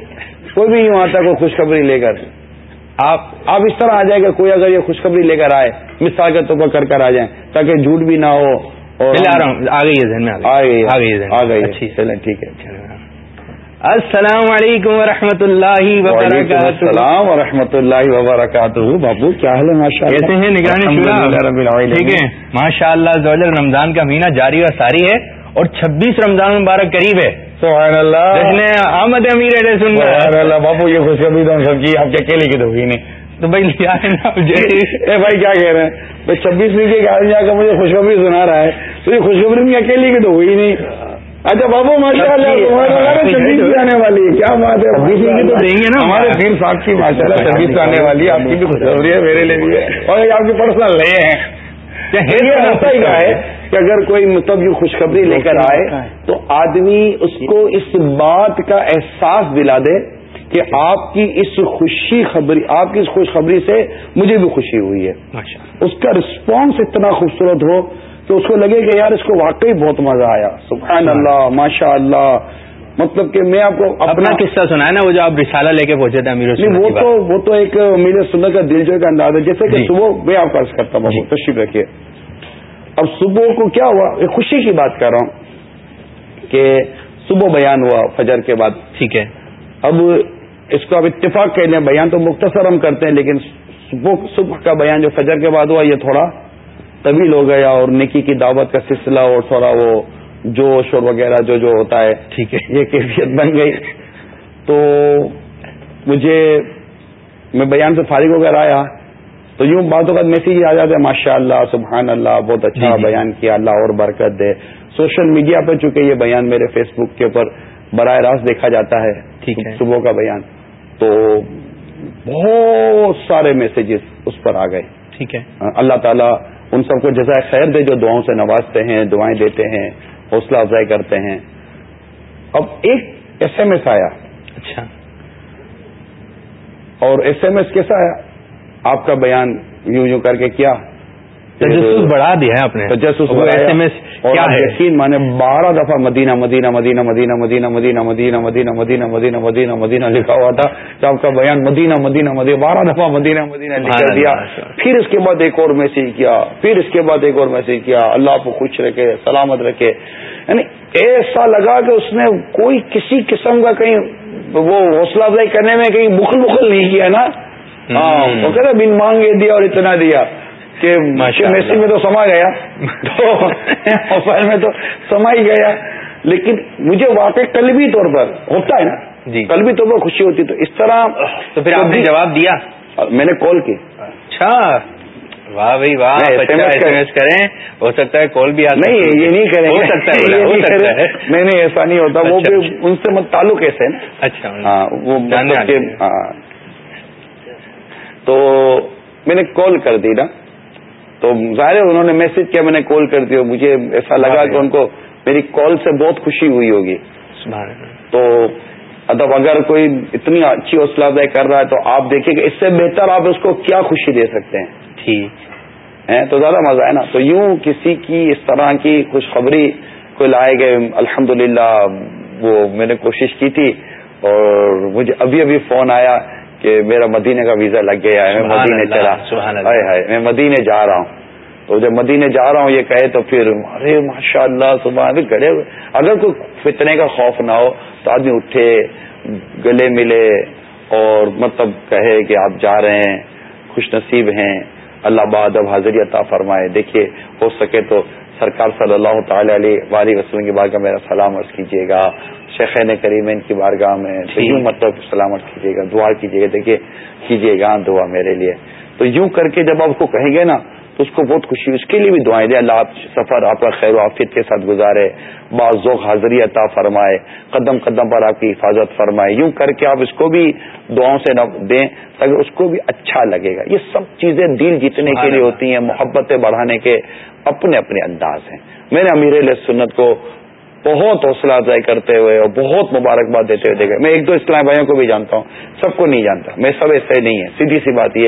کوئی بھی یوں آتا کوئی خوشخبری لے کر۔ آپ آپ اس طرح آ جائیں کہ کوئی اگر یہ خوشخبری لے کر آئے مثال کے طور پر کر کر آ جائیں تاکہ جھوٹ بھی نہ ہو اور آ رہا ہوں۔ آ گئی ہے ذہن میں آ گئی۔ آ گئی آ گئی چلیں ٹھیک ہے۔ السلام علیکم و رحمۃ اللہ وبرکاتہ۔ السلام و رحمۃ اللہ وبرکاتہ۔ بابو کیا حال ہے؟ ماشاء اللہ کیسے ہیں نگرانی ٹھیک ہے۔ ماشاء اللہ رمضان کا مہینہ جاری اور ساری ہے۔ اور چھبیس رمضان مبارک قریب ہے۔ سبحان اللہ آمد امیر سبحان اللہ باپو یہ خوشخبری تو سب کی آپ کے اکیلے کی تو ہوئی نہیں۔ تو بھائی کیا ہے نا اے بھائی کیا کہہ رہے ہیں؟ بھائی چھبیس کے آدمی آ کر مجھے خوشخبری سنا رہا ہے۔ تو یہ خوشخبری میں اکیلے کی تو ہوئی نہیں۔ اچھا بابو ماشاء اللہ چھبیس کی آنے والی ہے۔ کیا بات ہے؟ چھبیس تو دیں گے نا۔ ہمارے پھر صاحب کی ماشاء اللہ چھبیس آنے والی ہے۔ آپ کی بھی خوشخبری ہے میرے لیے بھی ہے۔ اور آپ کی پرسنل لے ہیں ایسا ہی ہے کہ اگر کوئی مطلب خوشخبری لے کر آئے تو آدمی اس کو اس بات کا احساس دلا دے کہ آپ کی اس خوشی خبری آپ کی اس خوشخبری سے مجھے بھی خوشی ہوئی ہے۔ اس کا رسپانس اتنا خوبصورت ہو کہ اس کو لگے کہ یار اس کو واقعی بہت مزہ آیا۔ سبحان اللہ ماشاء اللہ۔ مطلب کہ میں آپ کو اپنا قصہ سنا ہے نا وہ جو آپ رسالہ لے کے پہنچے تھے امیر وہ تو وہ تو ایک امیر سنت کا دل جو کا انداز ہے۔ جیسے کہ جی۔ صبح میں آپ کا کرتا ہوں جی۔ تشریف رکھیے۔ اب صبح کو کیا ہوا؟ ایک خوشی کی بات کر رہا ہوں کہ صبح بیان ہوا فجر کے بعد۔ ٹھیک ہے۔ اب اس کو اب اتفاق کہہ لیں بیان تو مختصر ہم کرتے ہیں لیکن صبح کا بیان جو فجر کے بعد ہوا یہ تھوڑا طویل ہو گیا اور نکی کی دعوت کا سلسلہ اور تھوڑا وہ جوش اور وغیرہ جو جو ہوتا ہے ٹھیک ہے۔ یہ کیفیت بن گئی۔ تو مجھے میں بیان سے فارغ ہو کر آیا۔ تو یوں باتوں کا میسیج آ جاتا ہے ماشاء اللہ سبحان اللہ بہت اچھا جی، جی۔ بیان کیا اللہ اور برکت دے۔ سوشل میڈیا پہ چونکہ یہ بیان میرے فیس بک کے اوپر براہ راست دیکھا جاتا ہے صبح کا بیان۔ تو بہت سارے میسیجز اس پر آ گئے۔ ٹھیک ہے۔ اللہ تعالیٰ ان سب کو جزائے خیر دے جو دعاؤں سے نوازتے ہیں دعائیں دیتے ہیں۔ حوصلہ افزائی کرتے ہیں۔ اب ایک ایس ایم ایس آیا۔ اچھا۔ اور ایس ایم ایس کیسا ہے؟ آپ کا بیان یوں یوں کر کے کیا؟ تجسس بڑھا دیا ہے اپنے تجسس کیا یقین مانے بارہ دفعہ مدینہ مدینہ مدینہ مدینہ مدینہ مدینہ مدینہ مدینہ مدینہ مدینہ مدینہ مدینہ لکھا ہوا تھا کہ آپ کا بیان مدینہ مدینہ مدینہ بارہ دفعہ مدینہ مدینہ لکھ دیا پھر اس کے بعد ایک اور میسج کیا پھر اس کے بعد ایک اور میسج کیا اللہ کو خوش رکھے سلامت رکھے یعنی ایسا لگا کہ اس نے کوئی کسی قسم کا کہیں وہ حوصلہ افزائی کرنے میں کہیں بخل بخل نہیں کیا نا ہاں وہ کہتے بن مانگے دیا اور اتنا دیا کہ میسی میں تو سما گیا تو موبائل میں تو سما ہی گیا۔ لیکن مجھے واقعی قلبی طور پر ہوتا ہے نا جی۔ قلبی طور پر خوشی ہوتی تو اس طرح تو پھر آپ نے جواب دیا؟ میں نے کال کی۔ اچھا۔ واہ بھائی واہ کریں۔ ہو سکتا ہے کال بھی نہیں یہ نہیں کریں۔ ہو سکتا ہے نہیں نہیں ایسا نہیں ہوتا۔ وہ بھی اچھا۔ ان سے تعلق ایسے اچھا ہاں وہ مطلب ہاں۔ تو میں نے کال کر دی نا۔ تو ظاہر انہوں نے میسج کیا میں نے کال کر دی مجھے ایسا لگا کہ ان کو میری کال سے بہت خوشی ہوئی ہوگی۔ تو ادب اگر کوئی اتنی اچھی حوصلہ افزائی کر رہا ہے تو آپ دیکھیں کہ اس سے بہتر آپ اس کو کیا خوشی دے سکتے ہیں۔ ٹھیک۔ ہے تو زیادہ مزہ ہے نا۔ تو یوں کسی کی اس طرح کی خوشخبری کو لائے گئے الحمد وہ میں نے کوشش کی تھی اور مجھے ابھی ابھی فون آیا۔ کہ میرا مدینے کا ویزا لگ گیا ہے میں مدینے چلا۔ ہائے میں مدینے جا رہا ہوں۔ تو جب مدینے جا رہا ہوں یہ کہے تو پھر ارے ماشاء اللہ صبح ابھی گڑے اگر کوئی فتنے کا خوف نہ ہو تو آدمی اٹھے گلے ملے اور مطلب کہے کہ آپ جا رہے ہیں خوش نصیب ہیں۔ اللہ باد اب حاضری عطا فرمائے۔ دیکھیے ہو سکے تو سرکار صلی اللہ تعالی علیہ وسلم کی بارگاہ میرا سلام عرض کیجیے گا۔ شیخین کریم ان کی بارگاہ میں یوں مطلب سلامت کیجیے گا دعا کیجیے گا۔ دیکھیے کیجیے گا دعا میرے لیے۔ تو یوں کر کے جب آپ کو کہیں گے نا تو اس کو بہت خوشی اس کے لیے بھی دعائیں دے اللہ آپ سفر آپ کا خیر و آفیت کے ساتھ گزارے۔ بعض ذوق حاضری عطا فرمائے قدم قدم پر آپ کی حفاظت فرمائے۔ یوں کر کے آپ اس کو بھی دعاؤں سے دیں تاکہ اس کو بھی اچھا لگے گا۔ یہ سب چیزیں دل جیتنے کے لیے ہوتی ہیں محبتیں بڑھانے کے اپنے اپنے انداز ہیں۔ میں نے امیر علیہ سنت کو بہت حوصلہ افزائی کرتے ہوئے اور بہت مبارکباد دیتے ہوئے دیکھا۔ میں ایک دو اسلام بھائیوں کو بھی جانتا ہوں سب کو نہیں جانتا۔ میں سب ایسے نہیں ہے سیدھی سی بات یہ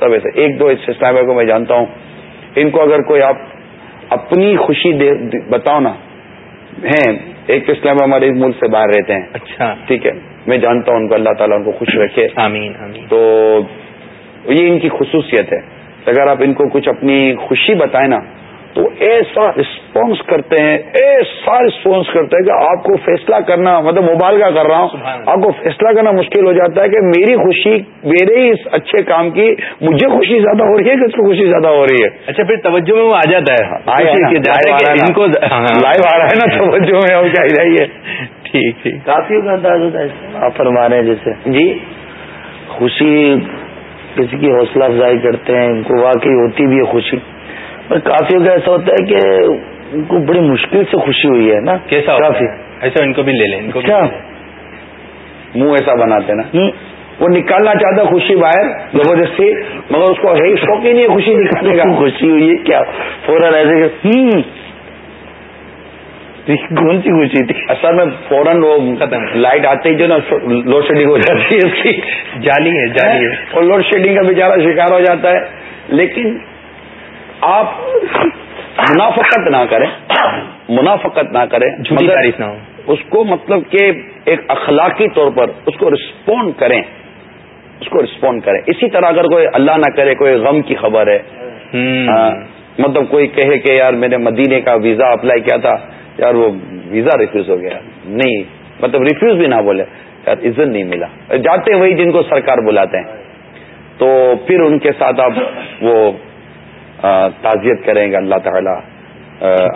سب ایسے۔ ایک دو اسلام بھائی کو میں جانتا ہوں۔ ان کو اگر کوئی آپ اپنی خوشی دے بتاؤ نا۔ ہیں ایک اسلام ہمارے ملک سے باہر رہتے ہیں۔ اچھا۔ ٹھیک ہے۔ میں جانتا ہوں ان کو اللہ تعالیٰ ان کو خوش رکھے۔ آمین آمین۔ تو یہ ان کی خصوصیت ہے۔ اگر آپ ان کو کچھ اپنی خوشی بتائیں نا تو ایسا رسپانس کرتے ہیں ایسا رسپانس کرتے ہیں کہ آپ کو فیصلہ کرنا مطلب مبالغہ کر رہا ہوں آپ کو فیصلہ کرنا مشکل ہو جاتا ہے کہ میری خوشی میرے ہی اس اچھے کام کی مجھے خوشی زیادہ ہو رہی ہے کہ اس کو خوشی زیادہ ہو رہی ہے؟ اچھا پھر توجہ میں وہ آ جاتا ہے۔ ان کو لائیو آ رہا ہے نا توجہ میں چاہیے رہی ہے ٹھیک ٹھیک۔ کافی انداز ہوتا ہے۔ آپ فرما رہے ہیں جیسے۔ جی۔ خوشی کسی کی حوصلہ افزائی کرتے ہیں ان کو واقعی ہوتی بھی ہے خوشی۔ پر کافی کا ایسا ہوتا ہے کہ ان کو بڑی مشکل سے خوشی ہوئی ہے نا؟ کیسا کافی۔ ایسا ان کو بھی لے لیں ان کو کیا منہ ایسا بناتے نا۔ وہ نکالنا چاہتا خوشی باہر زبردستی مگر اس کو ہے شوق ہی نہیں ہے خوشی نکالنے کا؟ خوشی ہوئی ہے کیا؟ فوراً ایسے کون سی خوشی تھی؟ اصل میں فوراً وہ لائٹ آتے ہی جو نا لوڈ شیڈنگ ہو جاتی ہے اس کی۔ جالی ہے جالی ہے۔ اور لوڈ شیڈنگ کا بیچارہ شکار ہو جاتا ہے۔ لیکن آپ منافقت نہ کریں منافقت نہ کریں تعریف نہ ہو۔ اس کو مطلب کہ ایک اخلاقی طور پر اس کو رسپونڈ کریں۔ اس کو رسپونڈ کریں۔ اسی طرح اگر کوئی اللہ نہ کرے کوئی غم کی خبر ہے۔ مطلب کوئی کہے کہ یار میں نے مدینے کا ویزا اپلائی کیا تھا یار وہ ویزا ریفیوز ہو گیا۔ نہیں مطلب ریفیوز بھی نہ بولے۔ یار عزت نہیں ملا۔ جاتے وہی جن کو سرکار بلاتے ہیں۔ تو پھر ان کے ساتھ آپ وہ تعزیت کریں گے اللہ تعالی۔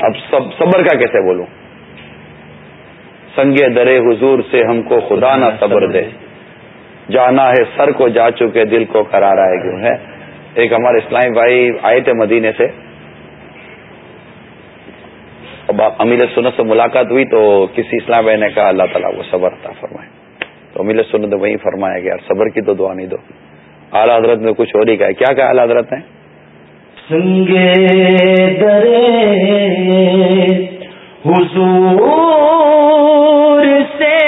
اب سب، صبر کا کیسے بولوں؟ سنگے درے حضور سے ہم کو خدا نہ صبر دے۔ جانا ہے سر کو جا چکے، دل کو کرارا ہے کیوں ہے۔ ایک ہمارے اسلامی بھائی آئے تھے مدینے سے۔ اب امیر سنت سے ملاقات ہوئی تو کسی اسلام بھائی نے کہا، اللہ تعالیٰ وہ صبر تھا فرمائے۔ تو امیر سنت وہیں فرمایا گیا، صبر کی تو دعا نہیں دو۔ اعلیٰ حضرت میں کچھ اور ہی کہا۔ کیا کہا اعلیٰ حضرت نے؟ سنگے درے حضور سے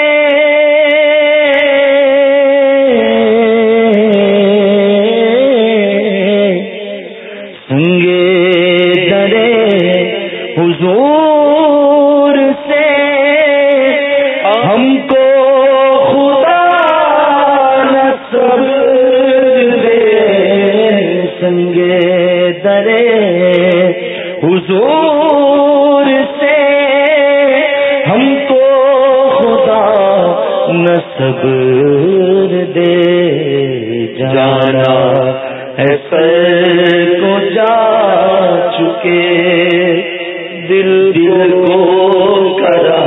چکے دل دل کو کرا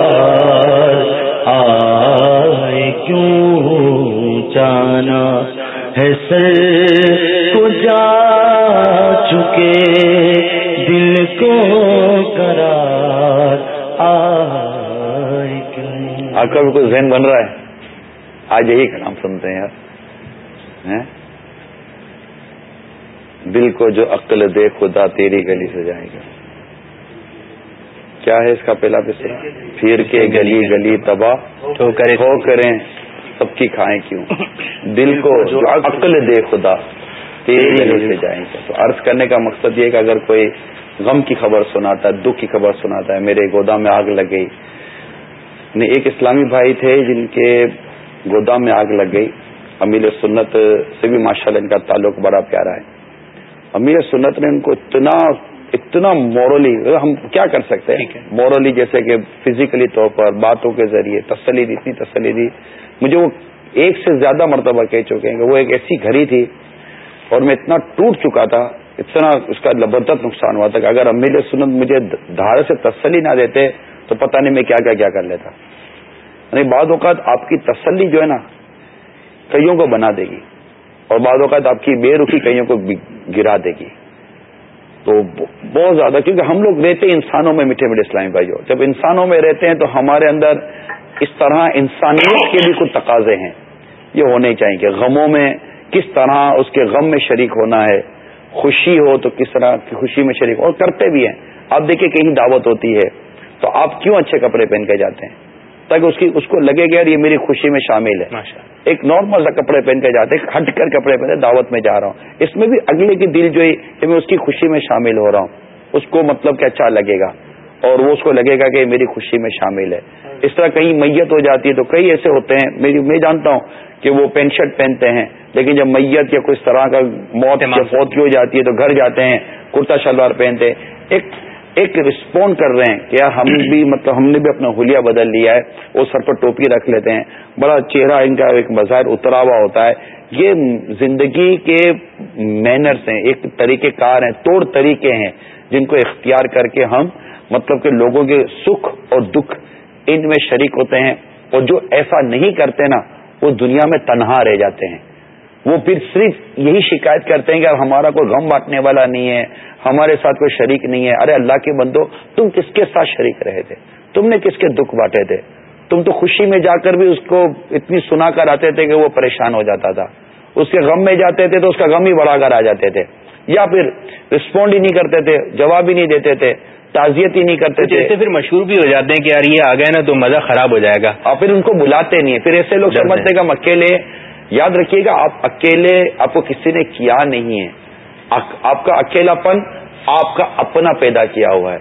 آئے کیوں جانا ہے سر کو جا چکے دل کو قرار آئے آپ کا بھی کوئی ذہن بن رہا ہے؟ آج یہی کام سنتے ہیں یار دل کو جو عقل دے خدا تیری گلی سے جائے گا۔ کیا ہے اس کا پہلا پسرا پھر کے گلی گلی تباہ۔ ہو کریں سب کی کھائیں کیوں؟ دل کو جو عقل دے خدا تیری گلی سے جائیں گے تو عرض کرنے کا مقصد یہ کہ اگر کوئی غم کی خبر سناتا ہے دکھ کی خبر سناتا ہے میرے گودام میں آگ لگ گئی۔ ایک اسلامی بھائی تھے جن کے گودام میں آگ لگ گئی۔ امیر سنت سے بھی ماشاء اللہ ان کا تعلق بڑا پیارا ہے۔ امیر سنت نے ان کو اتنا اتنا مورلی ہم کیا کر سکتے ہیں؟ مورلی جیسے کہ فزیکلی طور پر باتوں کے ذریعے تسلی دی اتنی تسلی دی۔ مجھے وہ ایک سے زیادہ مرتبہ کہہ چکے ہیں کہ وہ ایک ایسی گھڑی تھی اور میں اتنا ٹوٹ چکا تھا اتنا اس کا زبردست نقصان ہوا تھا کہ اگر امیل سنت مجھے دھار سے تسلی نہ دیتے تو پتہ نہیں میں کیا کیا کیا کر لیتا۔ یعنی بعض اوقات آپ کی تسلی جو ہے نا کئیوں کو بنا دے گی اور بعض اوقات آپ کی بے رخی کئیوں کو گرا دے گی۔ تو بہت زیادہ، کیونکہ ہم لوگ رہتے ہیں انسانوں میں میٹھے میٹھے اسلامی بھائی جب انسانوں میں رہتے ہیں تو ہمارے اندر اس طرح انسانیت کے بھی کچھ تقاضے ہیں۔ یہ ہونے چاہیے کہ غموں میں کس طرح اس کے غم میں شریک ہونا ہے۔ خوشی ہو تو کس طرح کی خوشی میں شریک اور کرتے بھی ہیں۔ آپ دیکھیں کہیں دعوت ہوتی ہے تو آپ کیوں اچھے کپڑے پہن کے جاتے ہیں؟ تاکہ اس کی اس کو لگے گا یہ میری خوشی میں شامل ہے۔ ایک نارمل سا کپڑے پہن کے جاتے ہیں ہٹ کر کپڑے پہنے دعوت میں جا رہا ہوں۔ اس میں بھی اگلے کی دل جو ہے کہ میں اس کی خوشی میں شامل ہو رہا ہوں۔ اس کو مطلب کہ اچھا لگے گا۔ اور وہ اس کو لگے گا کہ میری خوشی میں شامل ہے۔ اس طرح کہیں میت ہو جاتی ہے تو کئی ایسے ہوتے ہیں میری میں جانتا ہوں کہ وہ پینٹ شرٹ پہنتے ہیں لیکن جب میت یا کوئی طرح کا موت یا فوتگی ہو جاتی ہے تو گھر جاتے ہیں کرتا شلوار پہنتے ہیں۔ ایک ایک رسپونڈ کر رہے ہیں کہ ہم بھی مطلب ہم نے بھی اپنا حلیہ بدل لیا ہے، وہ سر پر ٹوپی رکھ لیتے ہیں۔ بڑا چہرہ ان کا ایک مظاہر اترا ہوا ہوتا ہے۔ یہ زندگی کے مینرس ہیں، ایک طریقے کار ہیں، توڑ طریقے ہیں جن کو اختیار کر کے ہم مطلب کہ لوگوں کے سکھ اور دکھ ان میں شریک ہوتے ہیں۔ اور جو ایسا نہیں کرتے نا، وہ دنیا میں تنہا رہ جاتے ہیں۔ وہ پھر صرف یہی شکایت کرتے ہیں کہ ہمارا کوئی غم بانٹنے والا نہیں ہے ہمارے ساتھ کوئی شریک نہیں ہے۔ ارے اللہ کے بندو تم کس کے ساتھ شریک رہے تھے؟ تم نے کس کے دکھ بانٹے تھے؟ تم تو خوشی میں جا کر بھی اس کو اتنی سنا کر آتے تھے کہ وہ پریشان ہو جاتا تھا۔ اس کے غم میں جاتے تھے تو اس کا غم ہی بڑھا کر آ جاتے تھے۔ یا پھر رسپونڈ ہی نہیں کرتے تھے جواب ہی نہیں دیتے تھے تعزیت ہی نہیں کرتے تھے۔ ایسے پھر مشہور بھی ہو جاتے ہیں کہ یار یہ آ گئے نا تو مزہ خراب ہو جائے گا۔ اور پھر ان کو بلاتے نہیں پھر ایسے لوگ سمجھتے کہ ہم اکیلے یاد رکھیے گا، آپ اکیلے، آپ کو کسی نے کیا نہیں ہے۔ آپ کا اکیلا پن آپ کا اپنا پیدا کیا ہوا ہے۔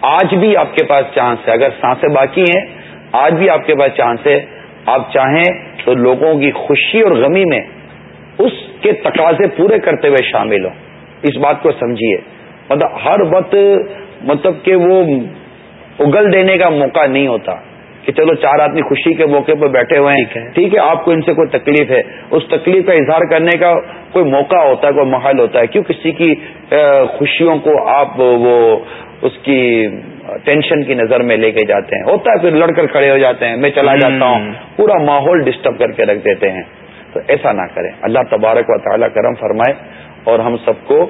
آج بھی آپ کے پاس چانس ہے۔ اگر سانسیں باقی ہیں، آج بھی آپ کے پاس چانس ہے۔ آپ چاہیں تو لوگوں کی خوشی اور غمی میں اس کے تقاضے پورے کرتے ہوئے شامل ہوں۔ اس بات کو سمجھیے۔ مطلب ہر وقت مطلب کہ وہ اگل دینے کا موقع نہیں ہوتا۔ کہ چلو چار آدمی خوشی کے موقع پر بیٹھے ہوئے ہیں۔ ٹھیک ہے۔ آپ کو ان سے کوئی تکلیف ہے۔ اس تکلیف کا اظہار کرنے کا کوئی موقع ہوتا ہے کوئی محل ہوتا ہے۔ کیوں کسی کی خوشیوں کو آپ وہ اس کی ٹینشن کی نظر میں لے کے جاتے ہیں۔ ہوتا ہے پھر لڑ کر کھڑے ہو جاتے ہیں۔ میں چلا جاتا ہوں۔ پورا ماحول ڈسٹرب کر کے رکھ دیتے ہیں۔ تو ایسا نہ کریں۔ اللہ تبارک و تعالیٰ کرم فرمائے اور ہم سب کو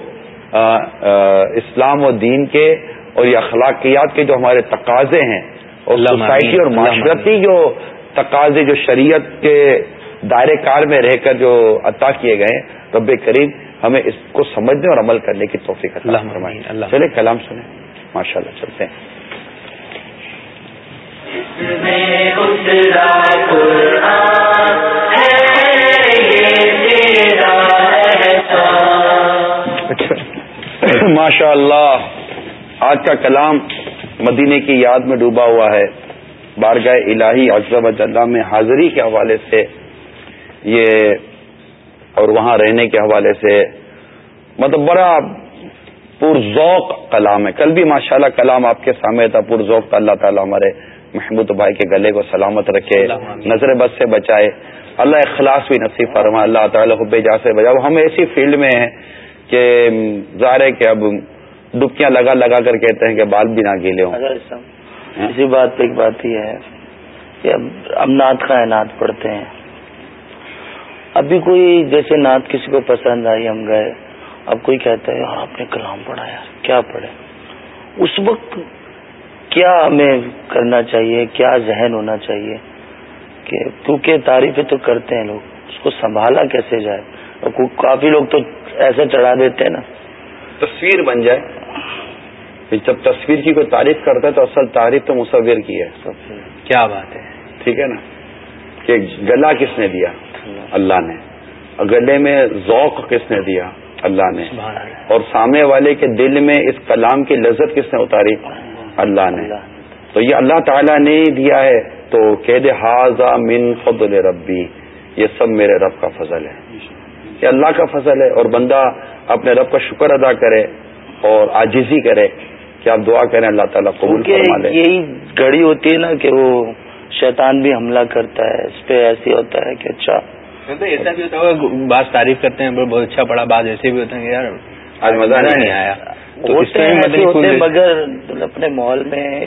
اسلام و دین کے اور یہ اخلاقیات کے جو ہمارے تقاضے ہیں اور سوسائٹی اور معاشرتی جو تقاضے جو شریعت کے دائرے کار میں رہ کر جو عطا کیے گئے رب کریم ہمیں اس کو سمجھنے اور عمل کرنے کی توفیق اللہ چلے کلام سنیں ماشاء اللہ چلتے ہیں ماشاء اللہ آج کا کلام مدینے کی یاد میں ڈوبا ہوا ہے۔ بارگاہ الہی اجزب اللہ میں حاضری کے حوالے سے یہ اور وہاں رہنے کے حوالے سے مطلب بڑا پرذوق کلام ہے۔ کل بھی ماشاءاللہ کلام آپ کے سامنے تھا۔ پرذوق اللہ تعالیٰ ہمارے محمود بھائی کے گلے کو سلامت رکھے نظر بد سے بچائے۔ اللہ اخلاص بھی نصیب فرما اللہ تعالیٰ حب جا سے بجا ہم ایسی فیلڈ میں ہیں کہ ظاہر ہے کہ اب ڈبکیاں لگا لگا کر کہتے ہیں کہ بال بھی نہ گیلے ہوں۔ اسی بات پہ ایک بات یہ ہے کہ اب اب نعت کا نعت پڑھتے ہیں۔ ابھی کوئی جیسے نعت کسی کو پسند آئی ہم گئے۔ اب کوئی کہتا ہے یار آپ نے کلام پڑھا یار کیا پڑھے؟ اس وقت کیا ہمیں کرنا چاہیے؟ کیا ذہن ہونا چاہیے کہ کیونکہ تعریفیں تو کرتے ہیں لوگ اس کو سنبھالا کیسے جائے؟ اور کافی لوگ تو ایسے چڑھا دیتے ہیں نا۔ تصویر بن جائے۔ جب تصویر کی کوئی تعریف کرتا ہے تو اصل تعریف تو مصور کی ہے۔ کیا بات ہے؟ ٹھیک ہے نا؟ کہ گلا کس نے دیا؟ اللہ نے۔ گلے میں ذوق کس نے دیا؟ اللہ نے۔ اور سامنے والے کے دل میں اس کلام کی لذت کس نے اتاری؟ اللہ نے۔ تو یہ اللہ تعالیٰ نے دیا ہے۔ تو قید حاضہ من فضل ربی یہ سب میرے رب کا فضل ہے۔ یہ اللہ کا فضل ہے۔ اور بندہ اپنے رب کا شکر ادا کرے۔ اور آجزی کرے کہ آپ دعا کریں اللہ تعالیٰ قبول یہی گڑی ہوتی ہے نا کہ وہ شیطان بھی حملہ کرتا ہے اس پہ ایسے ہوتا ہے کہ اچھا۔ ایسا بھی ہوتا ہوگا بعض تعریف کرتے ہیں بہت اچھا پڑا بعض ایسے بھی ہوتے ہیں یار آج مزہ نہیں آیا۔ مگر اپنے ماحول میں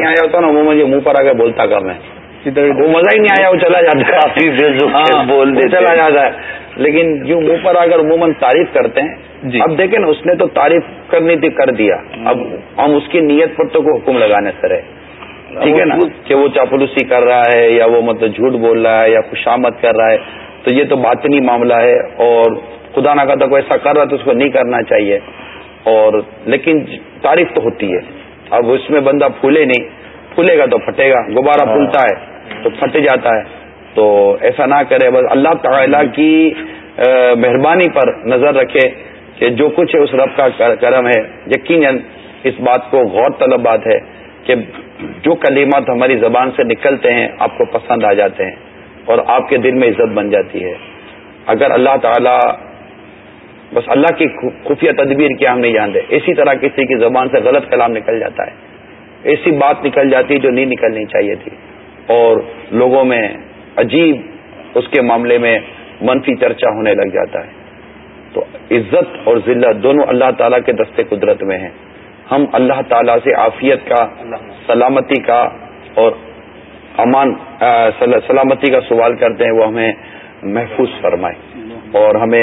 نہیں ہوتا نا مجھے منہ پر آ کے بولتا کر میں وہ مزہ ہی نہیں آیا وہ چلا جاتا ہے۔ ہاں، بول دے چلا جاتا ہے۔ لیکن جو منہ پر آ کر عموماً تعریف کرتے ہیں۔ اب دیکھیں نا اس نے تو تعریف کرنی تھی کر دیا۔ اب ہم اس کی نیت پر تو حکم لگانے سے رہے۔ ٹھیک ہے نا؟ کہ وہ چاپلوسی کر رہا ہے یا وہ مطلب جھوٹ بول رہا ہے یا خوشامد کر رہا ہے۔ تو یہ تو باطنی معاملہ ہے اور خدا نہ کرتا کوئی ایسا کر رہا تو اس کو نہیں کرنا چاہیے۔ اور لیکن تعریف تو ہوتی ہے۔ اب اس میں بندہ پھولے نہیں۔ پھولے گا تو پھٹے گا۔ غبارہ ہاں۔ پھولتا ہے تو پھٹ جاتا ہے۔ تو ایسا نہ کرے بس اللہ تعالی کی مہربانی پر نظر رکھے۔ کہ جو کچھ ہے اس رب کا کرم ہے، یقیناً اس بات کو غور طلب بات ہے کہ جو کلمات ہماری زبان سے نکلتے ہیں، آپ کو پسند آ جاتے ہیں اور آپ کے دل میں عزت بن جاتی ہے۔ اگر اللہ تعالی بس اللہ کی خفیہ تدبیر کیا ہم نہیں جانتے، اسی طرح کسی کی زبان سے غلط کلام نکل جاتا ہے۔ ایسی بات نکل جاتی ہے جو نہیں نکلنی چاہیے تھی۔ اور لوگوں میں عجیب اس کے معاملے میں منفی چرچا ہونے لگ جاتا ہے۔ تو عزت اور ذلت دونوں اللہ تعالیٰ کے دستے قدرت میں ہیں۔ ہم اللہ تعالی سے عافیت کا سلامتی کا اور امان سلامتی کا سوال کرتے ہیں وہ ہمیں محفوظ فرمائے اور ہمیں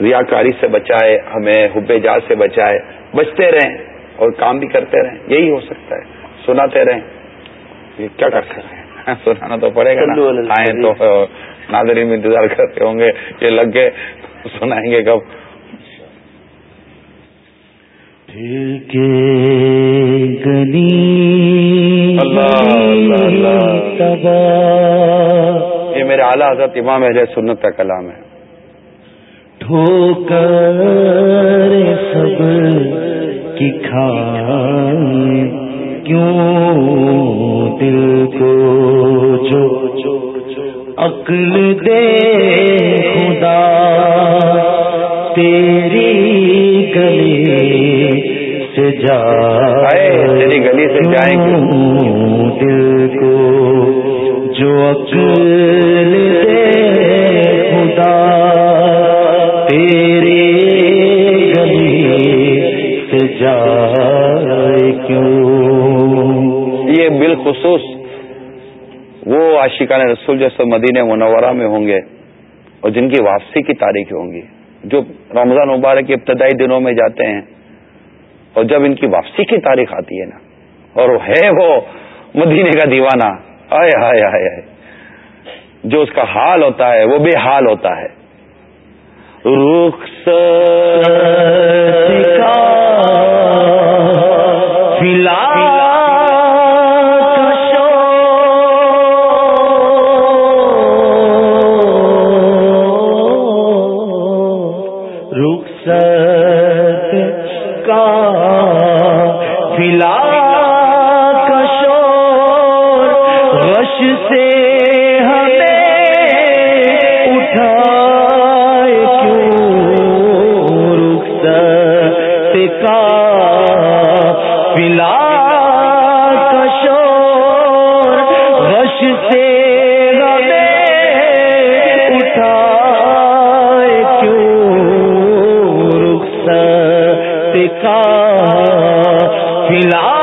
ریاکاری سے بچائے ہمیں حب جاز سے بچائے۔ بچتے رہیں اور کام بھی کرتے رہیں یہی ہو سکتا ہے۔ سناتے رہیں۔ یہ کیا کر سکتے ہیں؟ سنانا تو پڑے گا آئے تو ناظرین انتظار کرتے ہوں گے۔ یہ لگ گئے۔ سنائیں گے کب؟ یہ میرے اعلیٰ حضرت امام اہل سنت کا کلام ہے۔ ٹھوکر سب کی کھائے کیوں دل کو جو عقل دے خدا تیری گلی سے جا تیری گلی سے جائیں دل کو جو عقل دے خدا تیری گلی سے جا یہ بالخصوص وہ عاشقان رسول جیسے مدینہ منورہ میں ہوں گے اور جن کی واپسی کی تاریخ ہوں گی، جو رمضان مبارک کے ابتدائی دنوں میں جاتے ہیں۔ اور جب ان کی واپسی کی تاریخ آتی ہے نا، اور وہ ہے وہ مدینے کا دیوانہ، آئے ہائے ہائے ہائے جو اس کا حال ہوتا ہے، وہ بے حال ہوتا ہے۔ رخ کا ہاں۔ پلا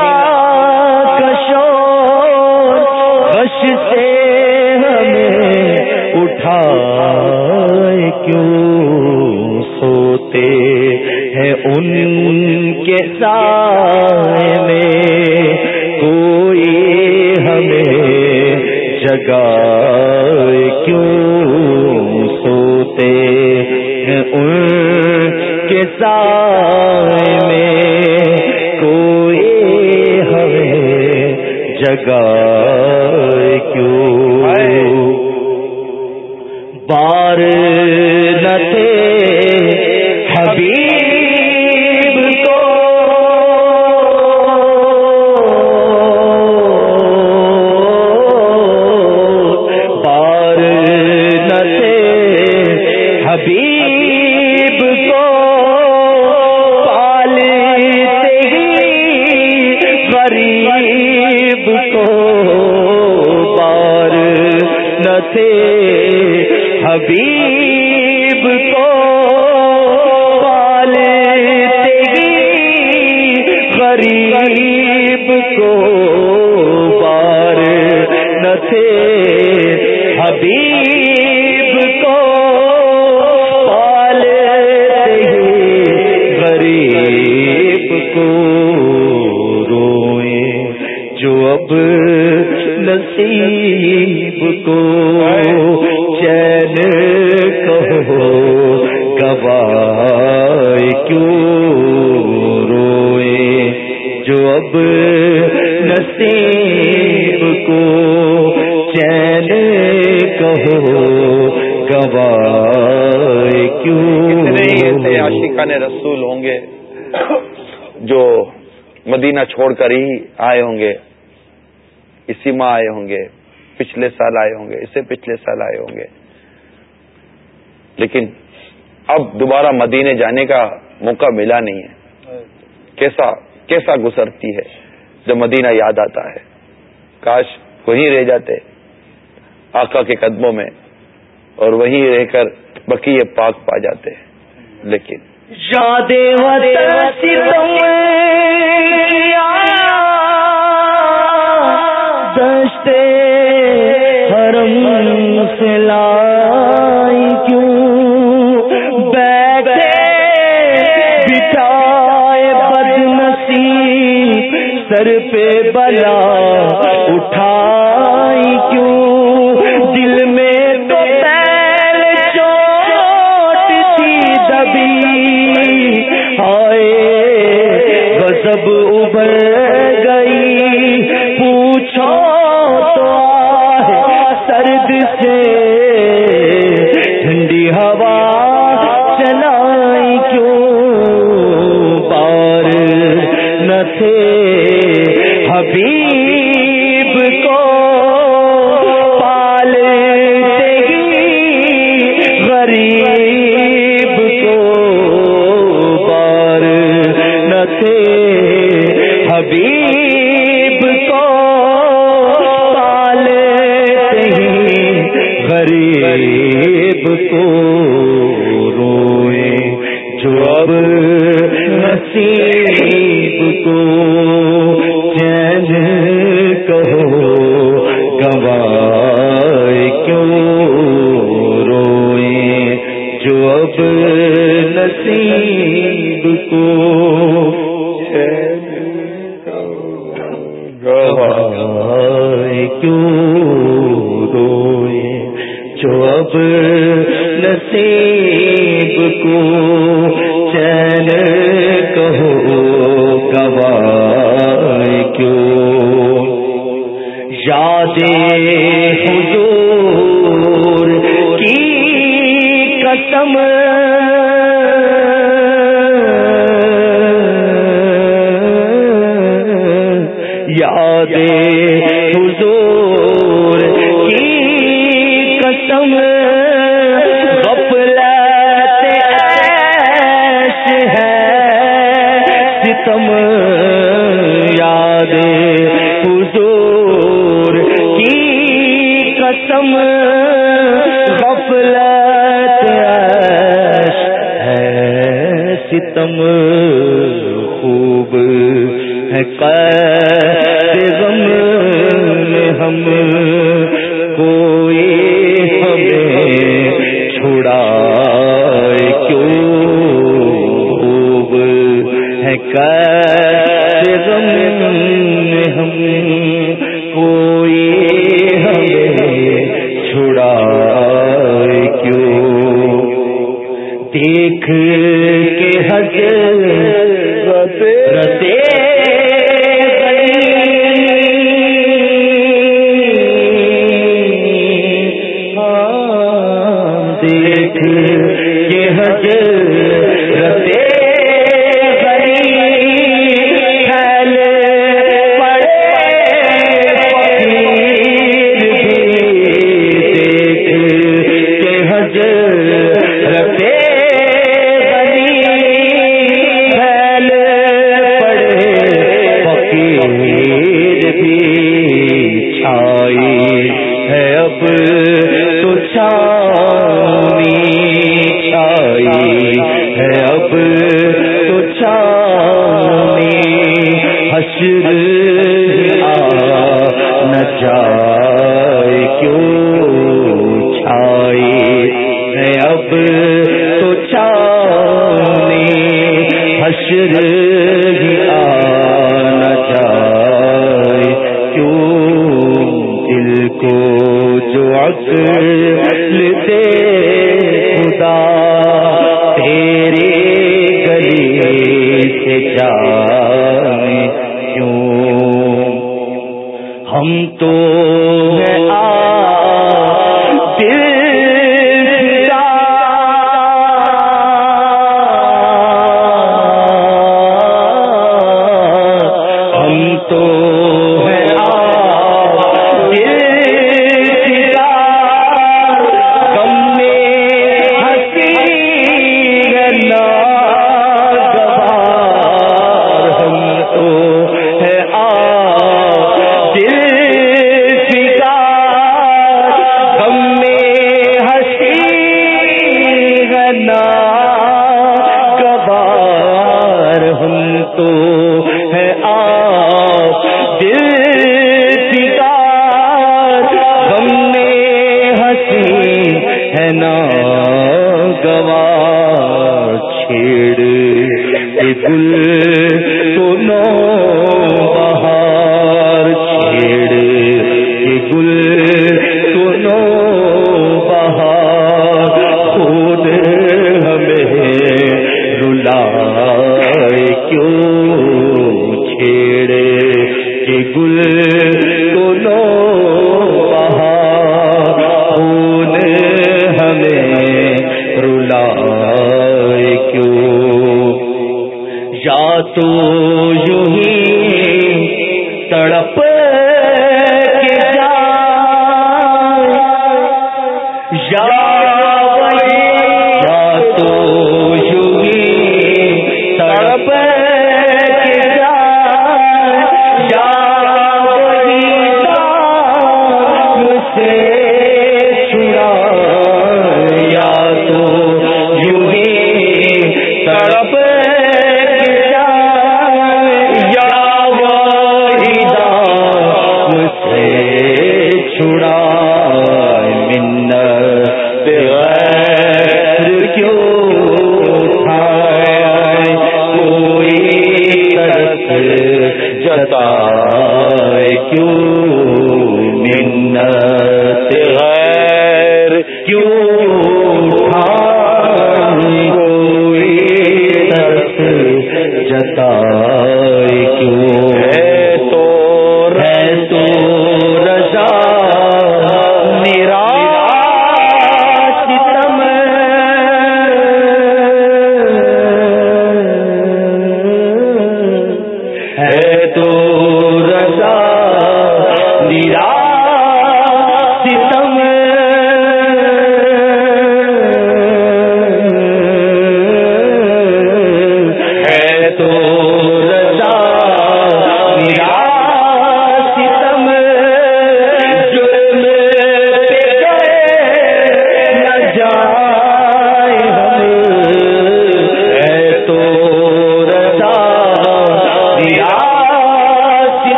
چھوڑ کر ہی آئے ہوں گے، اسی ماہ آئے ہوں گے، پچھلے سال آئے ہوں گے، اس سے پچھلے سال آئے ہوں گے۔ لیکن اب دوبارہ مدینے جانے کا موقع ملا نہیں ہے۔ کیسا کیسا گزرتی ہے جب مدینہ یاد آتا ہے؟ کاش وہیں رہ جاتے آقا کے قدموں میں اور وہیں رہ کر بکی پاک پا جاتے۔ لیکن دشتے پہ بلا جو اب نصیب کو چین کہو گوائے کیوں؟ یادیں ستم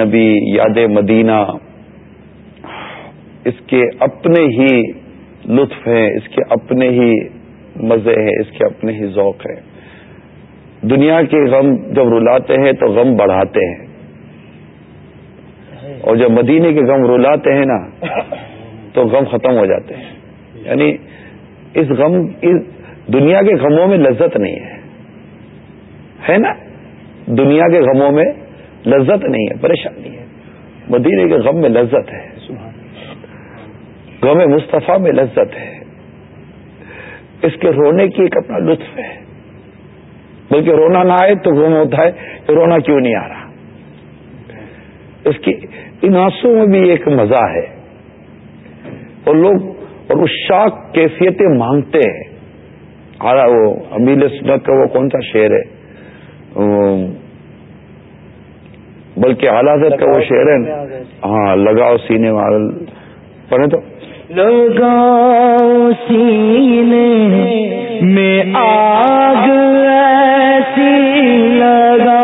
نبی، یاد مدینہ، اس کے اپنے ہی لطف ہیں، اس کے اپنے ہی مزے ہیں، اس کے اپنے ہی ذوق ہیں۔ دنیا کے غم جب رلاتے ہیں تو غم بڑھاتے ہیں۔ اور جب مدینے کے غم رلاتے ہیں نا، تو غم ختم ہو جاتے ہیں۔ یعنی اس غم، اس دنیا کے غموں میں لذت نہیں ہے۔ ہے نا؟ دنیا کے غموں میں لذت نہیں ہے، پریشانی ہے۔ مدینے کے غم میں لذت ہے۔ غم مصطفیٰ میں لذت ہے۔ اس کے رونے کی ایک اپنا لطف ہے۔ بلکہ رونا نہ آئے تو غم ہوتا ہے کہ رونا کیوں نہیں آ رہا۔ اس کی ان آنسو میں بھی ایک مزہ ہے۔ اور لوگ اور اس شاک کیفیتیں مانگتے ہیں۔ آ وہ امیل سنت کا وہ کون سا شعر ہے؟ بلکہ حضرت کا وہ شعر ہے ہاں لگاؤ سینے وال پڑھے تو۔ لگاؤ سینے میں آگ ایسی لگا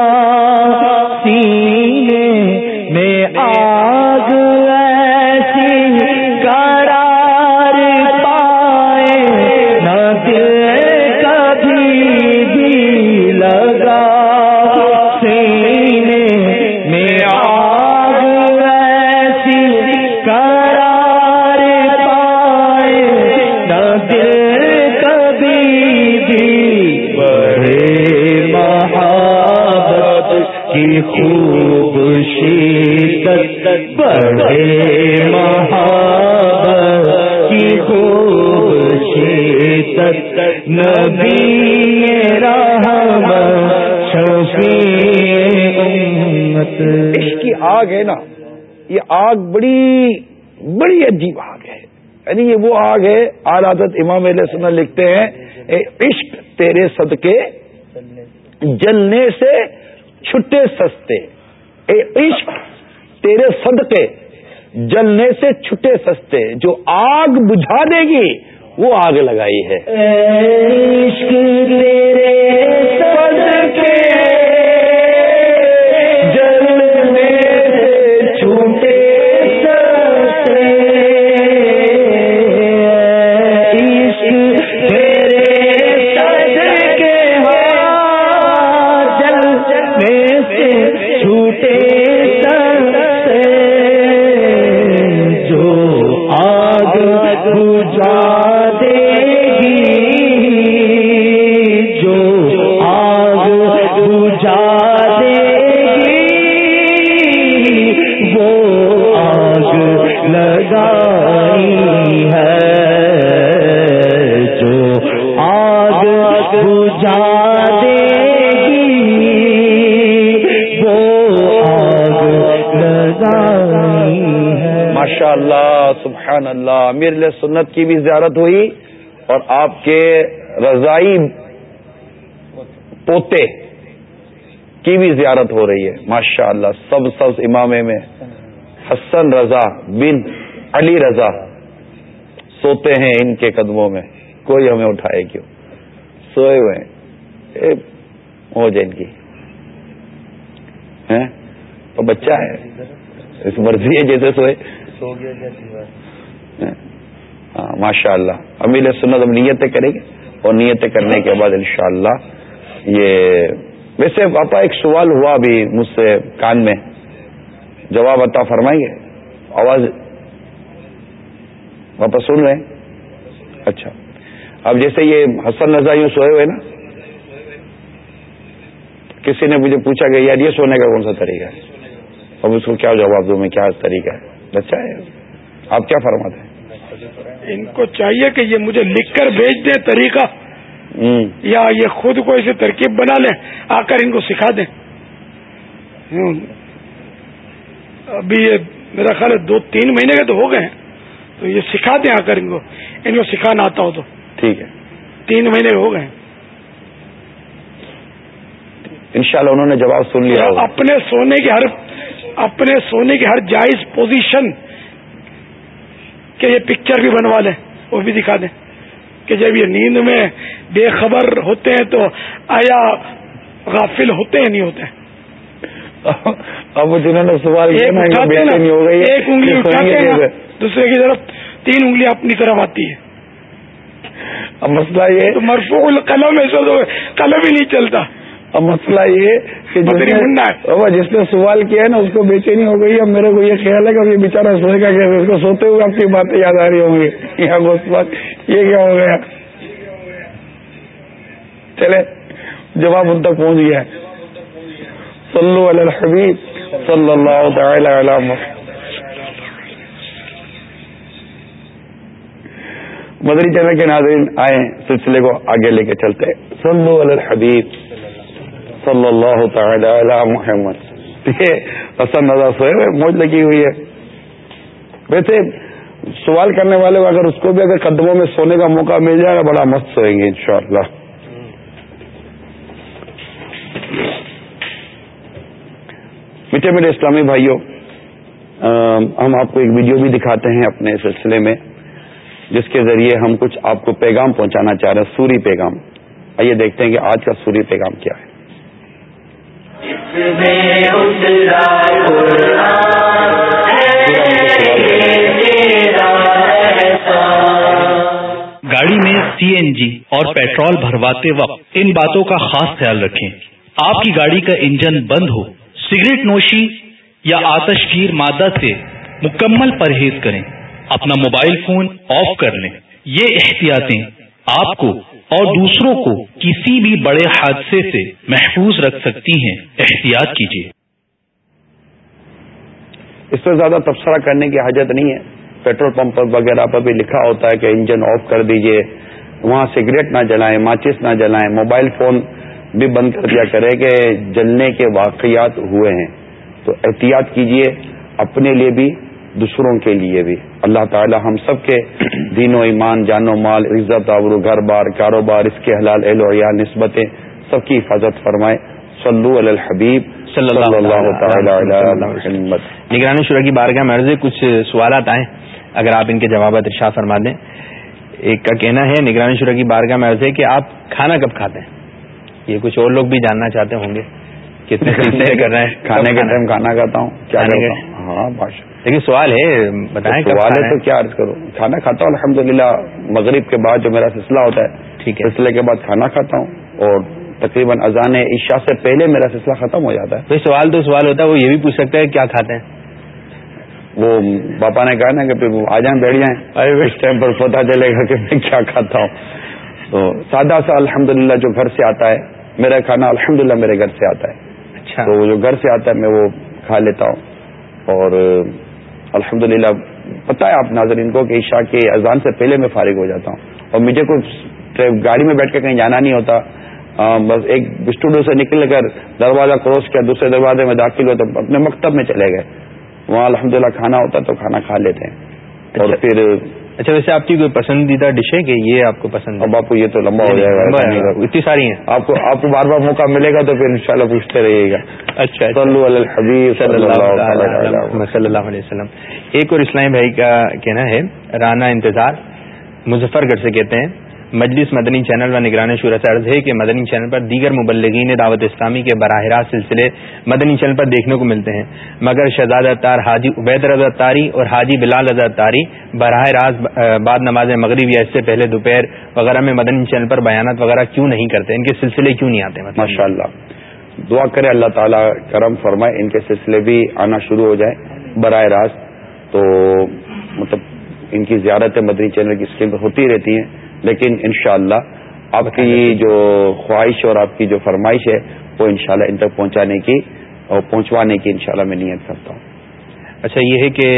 شیت نبی اس کی آگ ہے نا، یہ آگ بڑی بڑی عجیب آگ ہے۔ یعنی یہ وہ آگ ہے عادت امام علیہ سن لکھتے ہیں عشق تیرے صدقے، جلنے سے چھٹے سستے۔ اے عشق تیرے صدقے، جلنے سے چھٹے سستے۔ جو آگ بجھا دے گی وہ آگ لگائی ہے۔ عشق تیرے سنت کی بھی زیارت ہوئی اور آپ کے رضائی پوتے کی بھی زیارت ہو رہی ہے۔ ماشاء اللہ سب سب امام میں حسن رضا بن علی رضا سوتے ہیں ان کے قدموں میں۔ کوئی ہمیں اٹھائے کیوں؟ سوئے ہوئے ہیں۔ ہو جائے ان کی۔ تو بچہ ہے۔ اس مرضی ہے جیسے سوئے۔ ہاں ماشاء اللہ امیل سنت ہم نیتیں کریں گے اور نیتیں کرنے کے بعد انشاءاللہ یہ ویسے پاپا ایک سوال ہوا ابھی مجھ سے کان میں۔ جواب عطا فرمائیں گے آواز پاپا سن رہے ہیں اچھا۔ اب جیسے یہ حسن رضا یوں سوئے ہوئے نا۔ کسی نے مجھے پوچھا کہ یار یہ سونے کا کون سا طریقہ ہے؟ اب اس کو کیا جواب دوں میں؟ کیا طریقہ ہے؟ بچہ ہے۔ آپ کیا فرماتے ہیں؟ ان کو چاہیے کہ یہ مجھے لکھ کر بھیج دیں طریقہ یا یہ خود کو ایسے ترکیب بنا لیں آ کر ان کو سکھا دیں۔ ابھی یہ میرا خیال ہے دو تین مہینے کے تو ہو گئے ہیں تو یہ سکھا دیں آ کر ان کو۔ ان کو سکھانا آتا ہو تو۔ ٹھیک ہے۔ تین مہینے ہو گئے ہیں۔ انشاءاللہ انہوں نے جواب سن لیا اپنے سونے کی ہر اپنے سونے کی ہر جائز پوزیشن کہ یہ پکچر بھی بنوا لیں وہ بھی دکھا دیں۔ کہ جب یہ نیند میں بے خبر ہوتے ہیں تو آیا غافل ہوتے ہیں نہیں ہوتے؟ اب جنہوں نے سوال ایک انگلی اٹھاتے ہیں دوسرے کی طرف تین انگلی اپنی طرف آتی ہے اب مسئلہ یہ مرفوع قلم ایسا تو قلم ہی نہیں چلتا۔ اب مسئلہ یہ کہ جس نے سوال کیا ہے نا اس کو بے چینی ہو گئی اب میرے کو یہ خیال ہے کہ یہ بےچارا سوئے گا کیسے؟ اس کو سوتے ہوئے آپ کی باتیں یاد آ رہی ہوں گی۔ یہ کیا ہو گیا؟ چلے جواب ان تک پہنچ گیا صلو علی الحبیب صلی اللہ تعالی علی مدری چینل کے ناظرین آئے سلسلے کو آگے لے کے چلتے۔ صلو علی الحبیب۔ صلی اللہ تعالی علی محمد۔ حسن نظر سوئے موج لگی ہوئی ہے۔ ویسے سوال کرنے والے اگر اس کو بھی اگر قدموں میں سونے کا موقع مل جائے گا، بڑا مست سوئیں گے انشاءاللہ۔ میٹھے میٹھے اسلامی بھائیوں ہم آپ کو ایک ویڈیو بھی دکھاتے ہیں اپنے سلسلے میں، جس کے ذریعے ہم کچھ آپ کو پیغام پہنچانا چاہ رہے ہیں، سوری پیغام۔ آئیے دیکھتے ہیں کہ آج کا سوری پیغام کیا ہے۔ گاڑی میں سی این جی اور پیٹرول بھرواتے وقت ان باتوں کا خاص خیال رکھیں۔ آپ کی گاڑی کا انجن بند ہو، سگریٹ نوشی یا آتش گیر مادہ سے مکمل پرہیز کریں۔ اپنا موبائل فون آف کر لیں۔ یہ احتیاطیں آپ کو اور دوسروں کو کسی بھی بڑے حادثے سے محفوظ رکھ سکتی ہیں۔ احتیاط کیجیے۔ اس پہ زیادہ تبصرہ کرنے کی حاجت نہیں ہے۔ پیٹرول پمپ وغیرہ پر بھی لکھا ہوتا ہے کہ انجن آف کر دیجیے۔ وہاں سگریٹ نہ جلائیں، ماچس نہ جلائیں، موبائل فون بھی بند کر دیا کرے کہ جلنے کے واقعات ہوئے ہیں۔ تو احتیاط کیجیے اپنے لیے بھی، دوسروں کے لیے بھی۔ اللہ تعالی ہم سب کے دین و ایمان جان و مال عزت آبرو گھر بار کاروبار اس کے حلال اہل و عیال نسبتیں سب کی حفاظت فرمائے۔ صلو علی الحبیب صلی اللہ تعالی نگرانی شرح کی بارگاہ مرض کچھ سوالات آئے اگر آپ ان کے جوابات ارشاد فرما دیں۔ ایک کا کہنا ہے نگرانی شرح کی بارگاہ میں ہے کہ آپ کھانا کب کھاتے ہیں؟ یہ کچھ اور لوگ بھی جاننا چاہتے ہوں گے۔ کتنے کر رہے ہیں۔ کھانے کے ٹائم کھانا کھاتا ہوں؟ ہاں لیکن سوال ہے بتائیں سوال ہے تو کیا عرض کرو کھانا کھاتا ہوں الحمد مغرب کے بعد جو میرا سلسلہ ہوتا ہے ٹھیک ہے۔ سلسلے کے بعد کھانا کھاتا ہوں اور تقریباً اذان عشاء سے پہلے میرا سلسلہ ختم ہو جاتا ہے۔ سوال تو سوال ہوتا ہے وہ یہ بھی پوچھ سکتا ہے کیا کھاتے ہیں؟ وہ پاپا نے کہا نا کہ پھر آ جائیں بیٹھ جائیں۔ اس ٹائم پر پتا چلے گا کہ میں کیا کھاتا ہوں۔ تو سادہ سا الحمد جو گھر سے آتا ہے میرا کھانا الحمد میرے گھر سے آتا ہے۔ اچھا۔ تو جو گھر سے آتا ہے میں وہ کھا لیتا ہوں۔ اور الحمد للہ پتا ہے آپ ناظرین کو کہ عشاء کے اذان سے پہلے میں فارغ ہو جاتا ہوں اور مجھے کوئی گاڑی میں بیٹھ کے کہیں جانا نہیں ہوتا۔ بس ایک اسٹوڈیو سے نکل کر دروازہ کراس کیا دوسرے دروازے میں داخل ہو تو اپنے مکتب میں چلے گئے۔ وہاں الحمد للہ کھانا ہوتا تو کھانا کھا لیتے۔ ہیں اور اچھا۔ پھر اچھا ویسے آپ کی کوئی پسندیدہ ڈش ہے کہ یہ آپ کو پسند ہے؟ باپو یہ تو لمبا ہو جائے گا اتنی ساری ہیں۔ آپ کو آپ کو بار بار موقع ملے گا تو پھر انشاءاللہ پوچھتے رہیے گا۔ اچھا صلی اللہ علیہ وسلم ایک اور اسلامی بھائی کا کہنا ہے رانا انتظار مظفر گڑھ سے کہتے ہیں۔ مجلس مدنی چینل و نگران شورت عرض ہے کہ مدنی چینل پر دیگر مبلغین دعوت اسلامی کے براہ راست سلسلے مدنی چینل پر دیکھنے کو ملتے ہیں۔ مگر شہزاد تار حاجی عبید رضا تاری اور حاجی بلال رضا تاری براہ راست بعد نماز مغرب یا اس سے پہلے دوپہر وغیرہ میں مدنی چینل پر بیانات وغیرہ کیوں نہیں کرتے؟ ان کے سلسلے کیوں نہیں آتے؟ مطلب ماشاء اللہ دعا کرے اللہ تعالیٰ کرم فرمائے، ان کے سلسلے بھی آنا شروع ہو جائے براہ راست۔ تو مطلب ان کی زیارت مدنی چینل کی اسکیم ہوتی رہتی ہیں۔ لیکن انشاءاللہ اللہ آپ کی جو خواہش اور آپ کی جو فرمائش ہے، وہ انشاءاللہ ان تک پہنچانے کی اور پہنچوانے کی انشاءاللہ میں نیت کرتا ہوں۔ اچھا یہ ہے کہ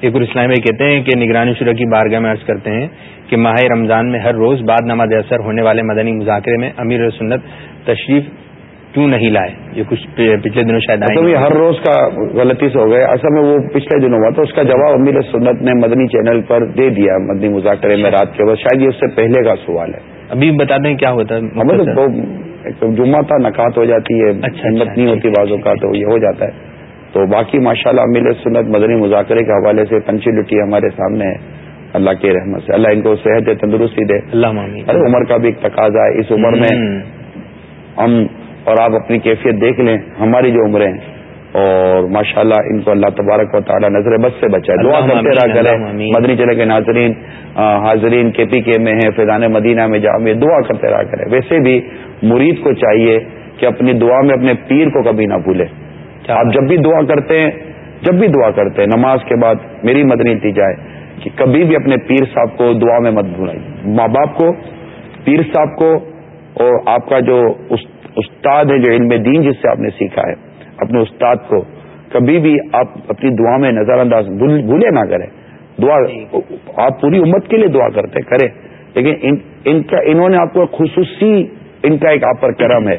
ایک اسلام میں کہتے ہیں کہ نگرانی شرح کی بارگاہ میں عرض کرتے ہیں کہ ماہ رمضان میں ہر روز بعد نماز اثر ہونے والے مدنی مذاکرے میں امیر سنت تشریف کیوں نہیں لائے؟ یہ کچھ پچھلے دنوں شاید آئے ہر روز کا غلطی سے ہو گیا اصل میں وہ پچھلے دنوں ہوا تو اس کا جواب امیر سنت نے مدنی چینل پر دے دیا مدنی مذاکرے میں رات کے بعد شاید یہ اس سے پہلے کا سوال ہے۔ ابھی بتا دیں کیا ہوتا ہے۔ جمعہ تھا نکات ہو جاتی ہے اچھا نہیں اچھا، ہوتی اچھا، بازوں کا تو یہ ہو جاتا ہے۔ تو باقی ماشاء اللہ امیر سنت مدنی مذاکرے کے حوالے سے پنچیلٹی ہمارے سامنے ہے۔ اللہ کے رحمت سے۔ اللہ ان کو صحت تندرستی دے۔ اللہ ارے عمر کا بھی ایک تقاضا ہے۔ اس عمر میں ہم اور آپ اپنی کیفیت دیکھ لیں ہماری جو عمریں ہیں۔ اور ماشاء اللہ ان کو اللہ تبارک و تعالیٰ نظر بس سے بچائے۔ دعا کرتے رہا کرے مدنی چلے کے ناظرین حاضرین کے پی کے میں ہیں فیضان مدینہ میں جامع۔ دعا کرتے رہا کرے ویسے بھی مرید کو چاہیے کہ اپنی دعا میں اپنے پیر کو کبھی نہ بھولے۔ آپ جب بھی دعا کرتے ہیں جب بھی دعا کرتے ہیں نماز کے بعد میری مدنی تھی جائے کہ کبھی بھی اپنے پیر صاحب کو دعا میں مت بھولائیے۔ ماں باپ کو پیر صاحب کو اور آپ کا جو استاد ہے جو علم دین جس سے آپ نے سیکھا ہے۔ اپنے استاد کو کبھی بھی آپ اپنی دعا میں نظر انداز بھولے نہ کریں۔ دعا آپ پوری امت کے لیے دعا کرتے کریں۔ لیکن ان ان کا انہوں نے آپ کو خصوصی ان کا ایک آپ پر کرم ہے۔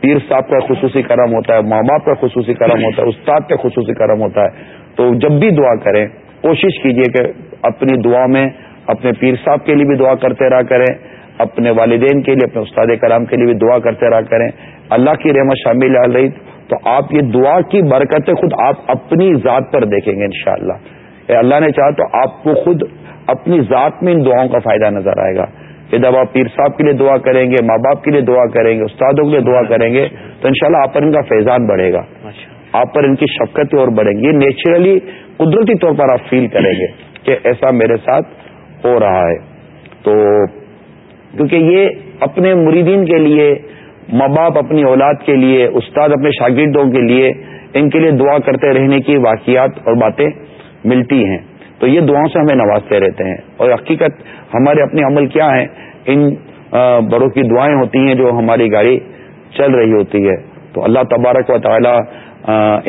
پیر صاحب کا خصوصی کرم ہوتا ہے ماں باپ کا خصوصی کرم ہوتا ہے استاد کا خصوصی کرم ہوتا ہے۔ تو جب بھی دعا کریں کوشش کیجیے کہ اپنی دعا میں اپنے پیر صاحب کے لیے بھی دعا کرتے رہا کریں۔ اپنے والدین کے لیے اپنے استاد کرام کے لیے بھی دعا کرتے رہا کریں۔ اللہ کی رحمت شامل آ رہی تو آپ یہ دعا کی برکتیں خود آپ اپنی ذات پر دیکھیں گے انشاءاللہ۔ شاء اللہ نے چاہا تو آپ کو خود اپنی ذات میں ان دعاؤں کا فائدہ نظر آئے گا۔ کہ جب آپ پیر صاحب کے لیے دعا کریں گے ماں باپ کے لیے دعا کریں گے استادوں کے لیے دعا کریں گے۔ تو انشاءاللہ آپ پر ان کا فیضان بڑھے گا۔ آپ پر ان کی شفقتیں اور بڑھیں گی۔ یہ نیچرلی قدرتی طور پر آپ فیل کریں گے کہ ایسا میرے ساتھ ہو رہا ہے۔ تو کیونکہ یہ اپنے مریدین کے لیے، ماں باپ اپنی اولاد کے لیے، استاد اپنے شاگردوں کے لیے ان کے لیے دعا کرتے رہنے کی واقعات اور باتیں ملتی ہیں۔ تو یہ دعاؤں سے ہمیں نوازتے رہتے ہیں۔ اور حقیقت ہمارے اپنے عمل کیا ہیں؟ ان بڑوں کی دعائیں ہوتی ہیں جو ہماری گاڑی چل رہی ہوتی ہے۔ تو اللہ تبارک و تعالی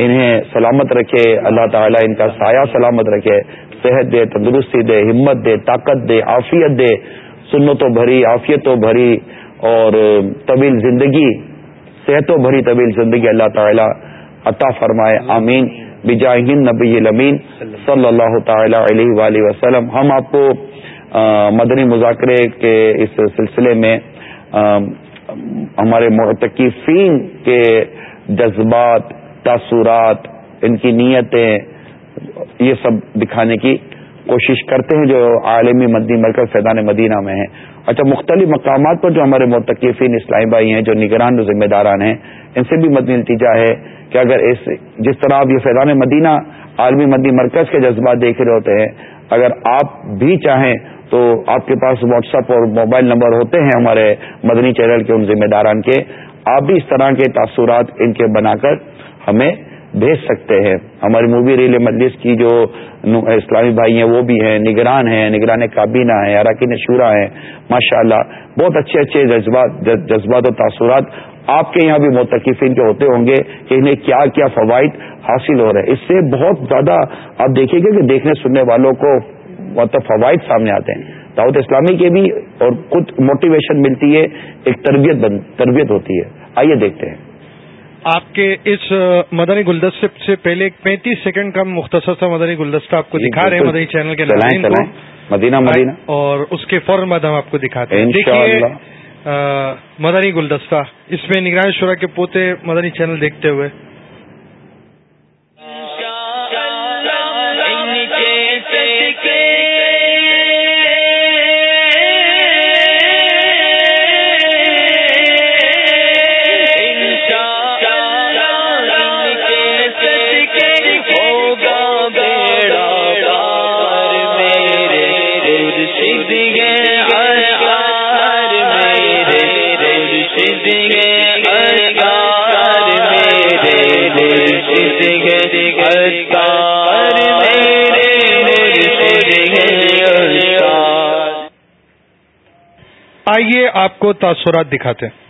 انہیں سلامت رکھے۔ اللہ تعالیٰ ان کا سایہ سلامت رکھے۔ صحت دے، تندرستی دے، ہمت دے، طاقت دے، عافیت دے۔ سنتوں بھری، عافیتوں بھری اور طویل زندگی، صحتوں بھری طویل زندگی اللہ تعالی عطا فرمائے، آمین۔ بجاہین نبی المین صلی اللہ تعالی علیہ وآلہ وسلم۔ ہم آپ کو مدنی مذاکرے کے اس سلسلے میں ہمارے مرتقفین کے جذبات، تاثرات، ان کی نیتیں، یہ سب دکھانے کی کوشش کرتے ہیں جو عالمی مدنی مرکز فیضان مدینہ میں ہیں۔ اچھا مختلف مقامات پر جو ہمارے متقفین اسلامی بھائی ہیں، جو نگران جو ذمہ داران ہیں، ان سے بھی مدنی نتیجہ ہے کہ اگر اس، جس طرح آپ یہ فیضان مدینہ عالمی مدنی مرکز کے جذبات دیکھ رہے ہوتے ہیں، اگر آپ بھی چاہیں تو آپ کے پاس واٹس ایپ اور موبائل نمبر ہوتے ہیں ہمارے مدنی چینل کے ان ذمہ داران کے، آپ بھی اس طرح کے تاثرات ان کے بنا کر ہمیں بھیج سکتے ہیں۔ ہماری مووی ریل مجلس کی جو اسلامی بھائی ہیں، وہ بھی ہیں۔ نگران ہیں، نگران کابینہ ہیں اراکین شورا ہیں۔ ماشاء اللہ بہت اچھے اچھے جذبات جذبات و تاثرات آپ کے یہاں بھی متقفین کے ہوتے ہوں گے کہ انہیں کیا کیا فوائد حاصل ہو رہے ہیں۔ اس سے بہت زیادہ آپ دیکھیں گے کہ دیکھنے سننے والوں کو مطلب فوائد سامنے آتے ہیں۔ دعوت اسلامی کے بھی اور کچھ موٹیویشن ملتی ہے، ایک تربیت تربیت ہوتی ہے۔ آئیے دیکھتے ہیں۔ آپ کے اس مدنی گلدستے سے پہلے پینتیس سیکنڈ کا مختصر سا مدنی گلدستہ آپ کو جی، دکھا رہے ہیں مدنی چینل کے مدینہ مدینہ۔ اور اس کے فوراً بعد ہم آپ کو دکھاتے ہیں۔ دیکھیے مدنی گلدستہ۔ اس میں نگران شورا کے پوتے مدنی چینل دیکھتے ہوئے۔ آئیے آپ کو تاثرات دکھاتے ہیں۔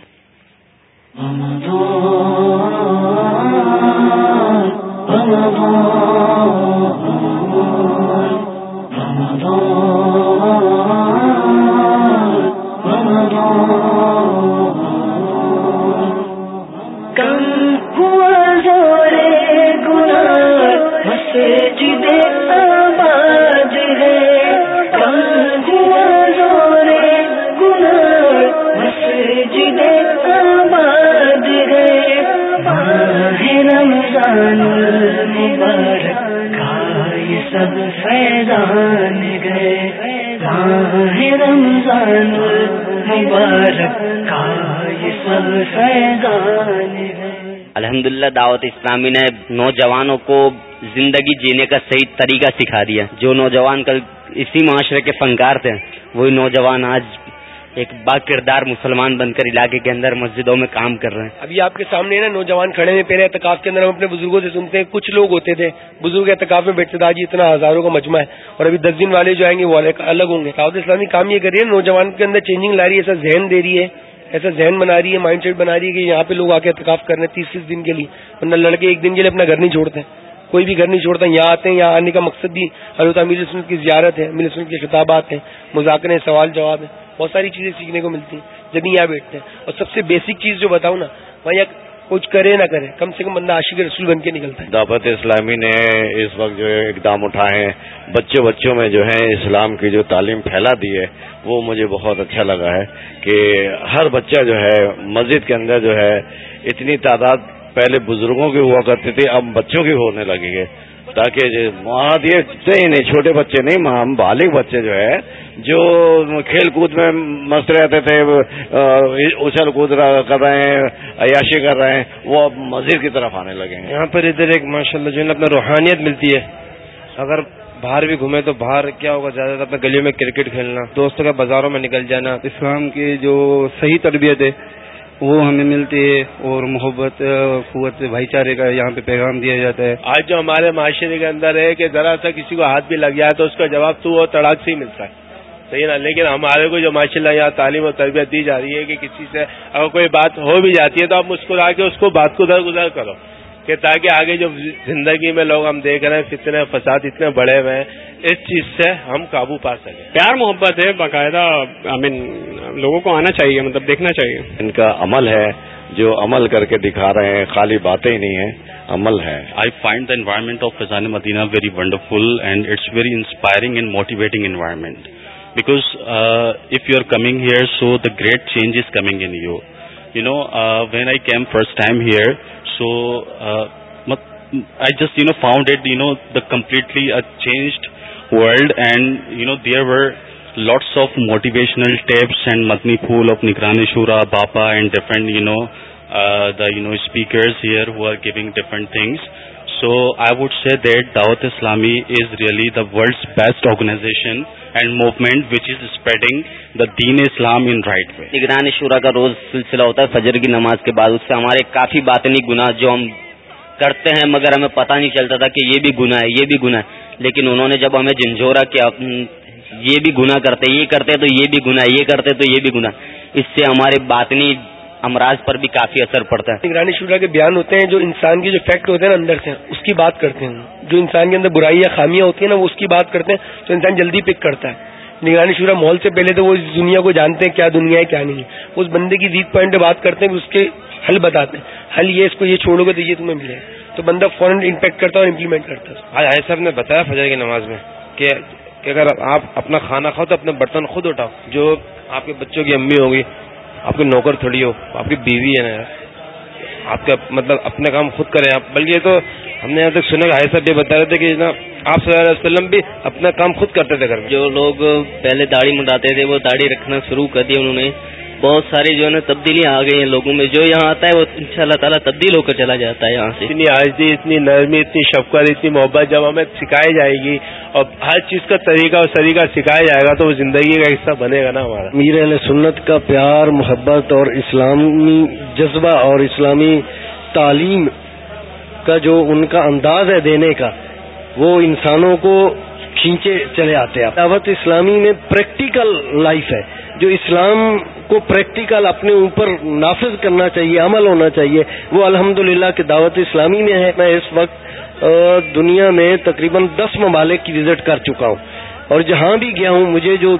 الحمد للہ دعوت اسلامی نے نوجوانوں کو زندگی جینے کا صحیح طریقہ سکھا دیا۔ جو نوجوان کل اسی معاشرے کے فنکار تھے، وہی نوجوان آج ایک با کردار مسلمان بن کر علاقے کے اندر مسجدوں میں کام کر رہے ہیں۔ ابھی آپ کے سامنے نا نوجوان کھڑے ہیں پہلے اعتکاف کے اندر ہم اپنے بزرگوں سے سنتے ہیں، کچھ لوگ ہوتے تھے، بزرگ اعتکاف میں بیٹھتے تھے اتنا ہزاروں کا مجمع ہے اور ابھی دس دن والے جو آئیں گے وہ الگ ہوں گے۔ دعوت اسلامی کام یہ کر رہی ہے، نوجوان کے اندر چینجنگ لا رہی ہے، ایسا ذہن دے رہی ہے، ایسا ذہن بنا رہی ہے مائنڈ سیٹ بنا رہی ہے کہ یہاں پہ لوگ آ کے اعتکاف کر رہے ہیں تیس تیس دن کے لیے۔ ورنہ لڑکے ایک دن کے لیے اپنا گھر نہیں چھوڑتے۔ کوئی بھی گھر نہیں چھوڑتا، یہاں آتے ہیں، یہاں آنے کا مقصد بھی حضرت امیر سنت کی زیارت ہے، امیر سنت کے خطابات ہیں، مذاکرے سوال جواب ہیں۔ بہت ساری چیزیں سیکھنے کو ملتی ہیں، جب یہاں بیٹھتے ہیں۔ اور سب سے بیسک چیز جو بتاؤں نا وہاں یہاں کچھ کرے نہ کرے، کم سے کم بندہ عاشق رسول بن کے نکلتا ہے۔ دعوت اسلامی نے اس وقت جو ہے اقدام اٹھائے ہیں۔ بچوں بچوں میں جو ہے اسلام کی جو تعلیم پھیلا دی ہے، وہ مجھے بہت اچھا لگا ہے کہ ہر بچہ جو ہے مسجد کے اندر جو ہے اتنی تعداد پہلے بزرگوں کی ہوا کرتی تھی اب بچوں کی ہونے لگی ہے تاکہ یہ نہیں چھوٹے بچے نہیں ہم بالغ بچے جو ہے جو کھیل کود میں مست رہتے تھے اچھل کود کر رہے ہیں عیاشی کر رہے ہیں وہ اب مسجد کی طرف آنے لگے ہیں۔ یہاں پر ادھر ایک ماشاء اللہ جو ہے اپنا روحانیت ملتی ہے۔ اگر باہر بھی گھومے تو باہر کیا ہوگا؟ زیادہ تر اپنے گلیوں میں کرکٹ کھیلنا دوستوں کے بازاروں میں نکل جانا۔ اسلام کی جو صحیح تربیت ہے وہ ہمیں ملتی ہے اور محبت قوت بھائی چارے کا یہاں پہ پیغام دیا جاتا ہے۔ آج جو ہمارے معاشرے کے اندر ہے کہ ذرا سا کسی کو ہاتھ بھی لگ جائے تو اس کا جواب تو وہ تڑاک سے ہی ملتا ہے۔ صحیح نا؟ لیکن ہمارے کو جو ماشاء اللہ یہاں تعلیم اور تربیت دی جا رہی ہے کہ کسی سے اگر کوئی بات ہو بھی جاتی ہے تو آپ مسکرا کے اس کو بات کو در گزر کرو۔ کہ تاکہ آگے جو زندگی میں لوگ ہم دیکھ رہے ہیں فتنے فساد اتنے بڑے ہوئے ہیں اس چیز سے ہم قابو پا سکیں۔ پیار محبت ہے باقاعدہ آئی مین لوگوں کو آنا چاہیے مطلب دیکھنا چاہیے۔ ان کا عمل ہے جو عمل کر کے دکھا رہے ہیں خالی باتیں ہی نہیں ہیں عمل ہے۔ I find the environment of Faizan Madina very wonderful and it's very inspiring and motivating environment because if you are coming here so the great change is coming in you you know when I came first time here so I just you know found it you know the completely changed world and you know there were lots of motivational tapes and Madani phool of Nigrani Shura باپا and different you know the you know speakers here who are giving different things so I would say that Dawat Islami is really the world best organization and movement which is spreading the deen Islam in right way Nigran Shura کا روز سلسلہ ہوتا ہے، فجر کی نماز کے بعد اس سے ہمارے کافی باطنی گناہ جو ہم کرتے ہیں، مگر ہمیں پتہ نہیں چلتا تھا کہ یہ بھی گناہ ہے، یہ بھی گناہ ہے۔ لیکن انہوں نے جب ہمیں جھنجھوڑا کہ یہ بھی گناہ کرتے، یہ کرتے تو یہ بھی گناہ یہ کرتے تو یہ بھی گناہ اس سے ہمارے باطنی امراض پر بھی کافی اثر پڑتا ہے۔ نگرانی شورا کے بیان ہوتے ہیں جو انسان کے جو فیکٹ ہوتے ہیں نا اندر سے اس کی بات کرتے ہیں۔ جو انسان کے اندر برائی یا خامیاں ہوتی ہیں نا وہ اس کی بات کرتے ہیں تو انسان جلدی پک کرتا ہے۔ نگرانی شورا ماحول سے پہلے تو وہ اس دنیا کو جانتے ہیں کیا دنیا ہے کیا نہیں ہے۔ اس بندے کی ویک پوائنٹ پہ بات کرتے ہیں اس کے حل بتاتے ہیں۔ حل یہ اس کو یہ چھوڑو گے تو یہ تمہیں ملے تو بندہ فوراً امپیکٹ کرتا ہے اور امپلیمنٹ کرتا ہے۔ آج صاحب نے بتایا فجر کی نماز میں کہ اگر آپ اپنا کھانا کھاؤ تو اپنے برتن خود اٹھاؤ۔ جو آپ کے بچوں کی امی ہوگی آپ کی نوکر تھوڑی ہو، آپ کی بیوی ہے نا آپ کا مطلب اپنے کام خود کریں آپ۔ بلکہ تو ہم نے یہاں تک سنا کہ صاحب یہ بتا رہے تھے کہ نا آپ صلی اللہ علیہ وسلم بھی اپنا کام خود کرتے تھے گھر میں۔ جو لوگ پہلے داڑھی منڈاتے تھے، وہ داڑھی رکھنا شروع کر دی انہوں نے۔ بہت ساری جو ہے نا تبدیلیاں آ گئی ہیں لوگوں میں جو یہاں آتا ہے وہ ان شاء اللہ تعالیٰ تبدیل ہو کر چلا جاتا ہے یہاں سے۔ اتنی آجی اتنی نرمی اتنی شفقت اتنی محبت جب ہمیں سکھائی جائے گی اور ہر چیز کا طریقہ اور طریقہ سکھایا جائے گا تو وہ زندگی کا حصہ بنے گا نا ہمارا۔ میر علیہ سنت کا پیار محبت اور اسلامی جذبہ اور اسلامی تعلیم کا جو ان کا انداز ہے دینے کا وہ انسانوں کو کھینچے چلے آتے ہیں۔ دعوت اسلامی میں پریکٹیکل لائف ہے۔ جو اسلام کو پریکٹیکل اپنے اوپر نافذ کرنا چاہیے، عمل ہونا چاہیے، وہ الحمد للہ دعوت اسلامی میں ہے۔ میں اس وقت دنیا میں تقریباً دس ممالک کی وزٹ کر چکا ہوں۔ اور جہاں بھی گیا ہوں، مجھے جو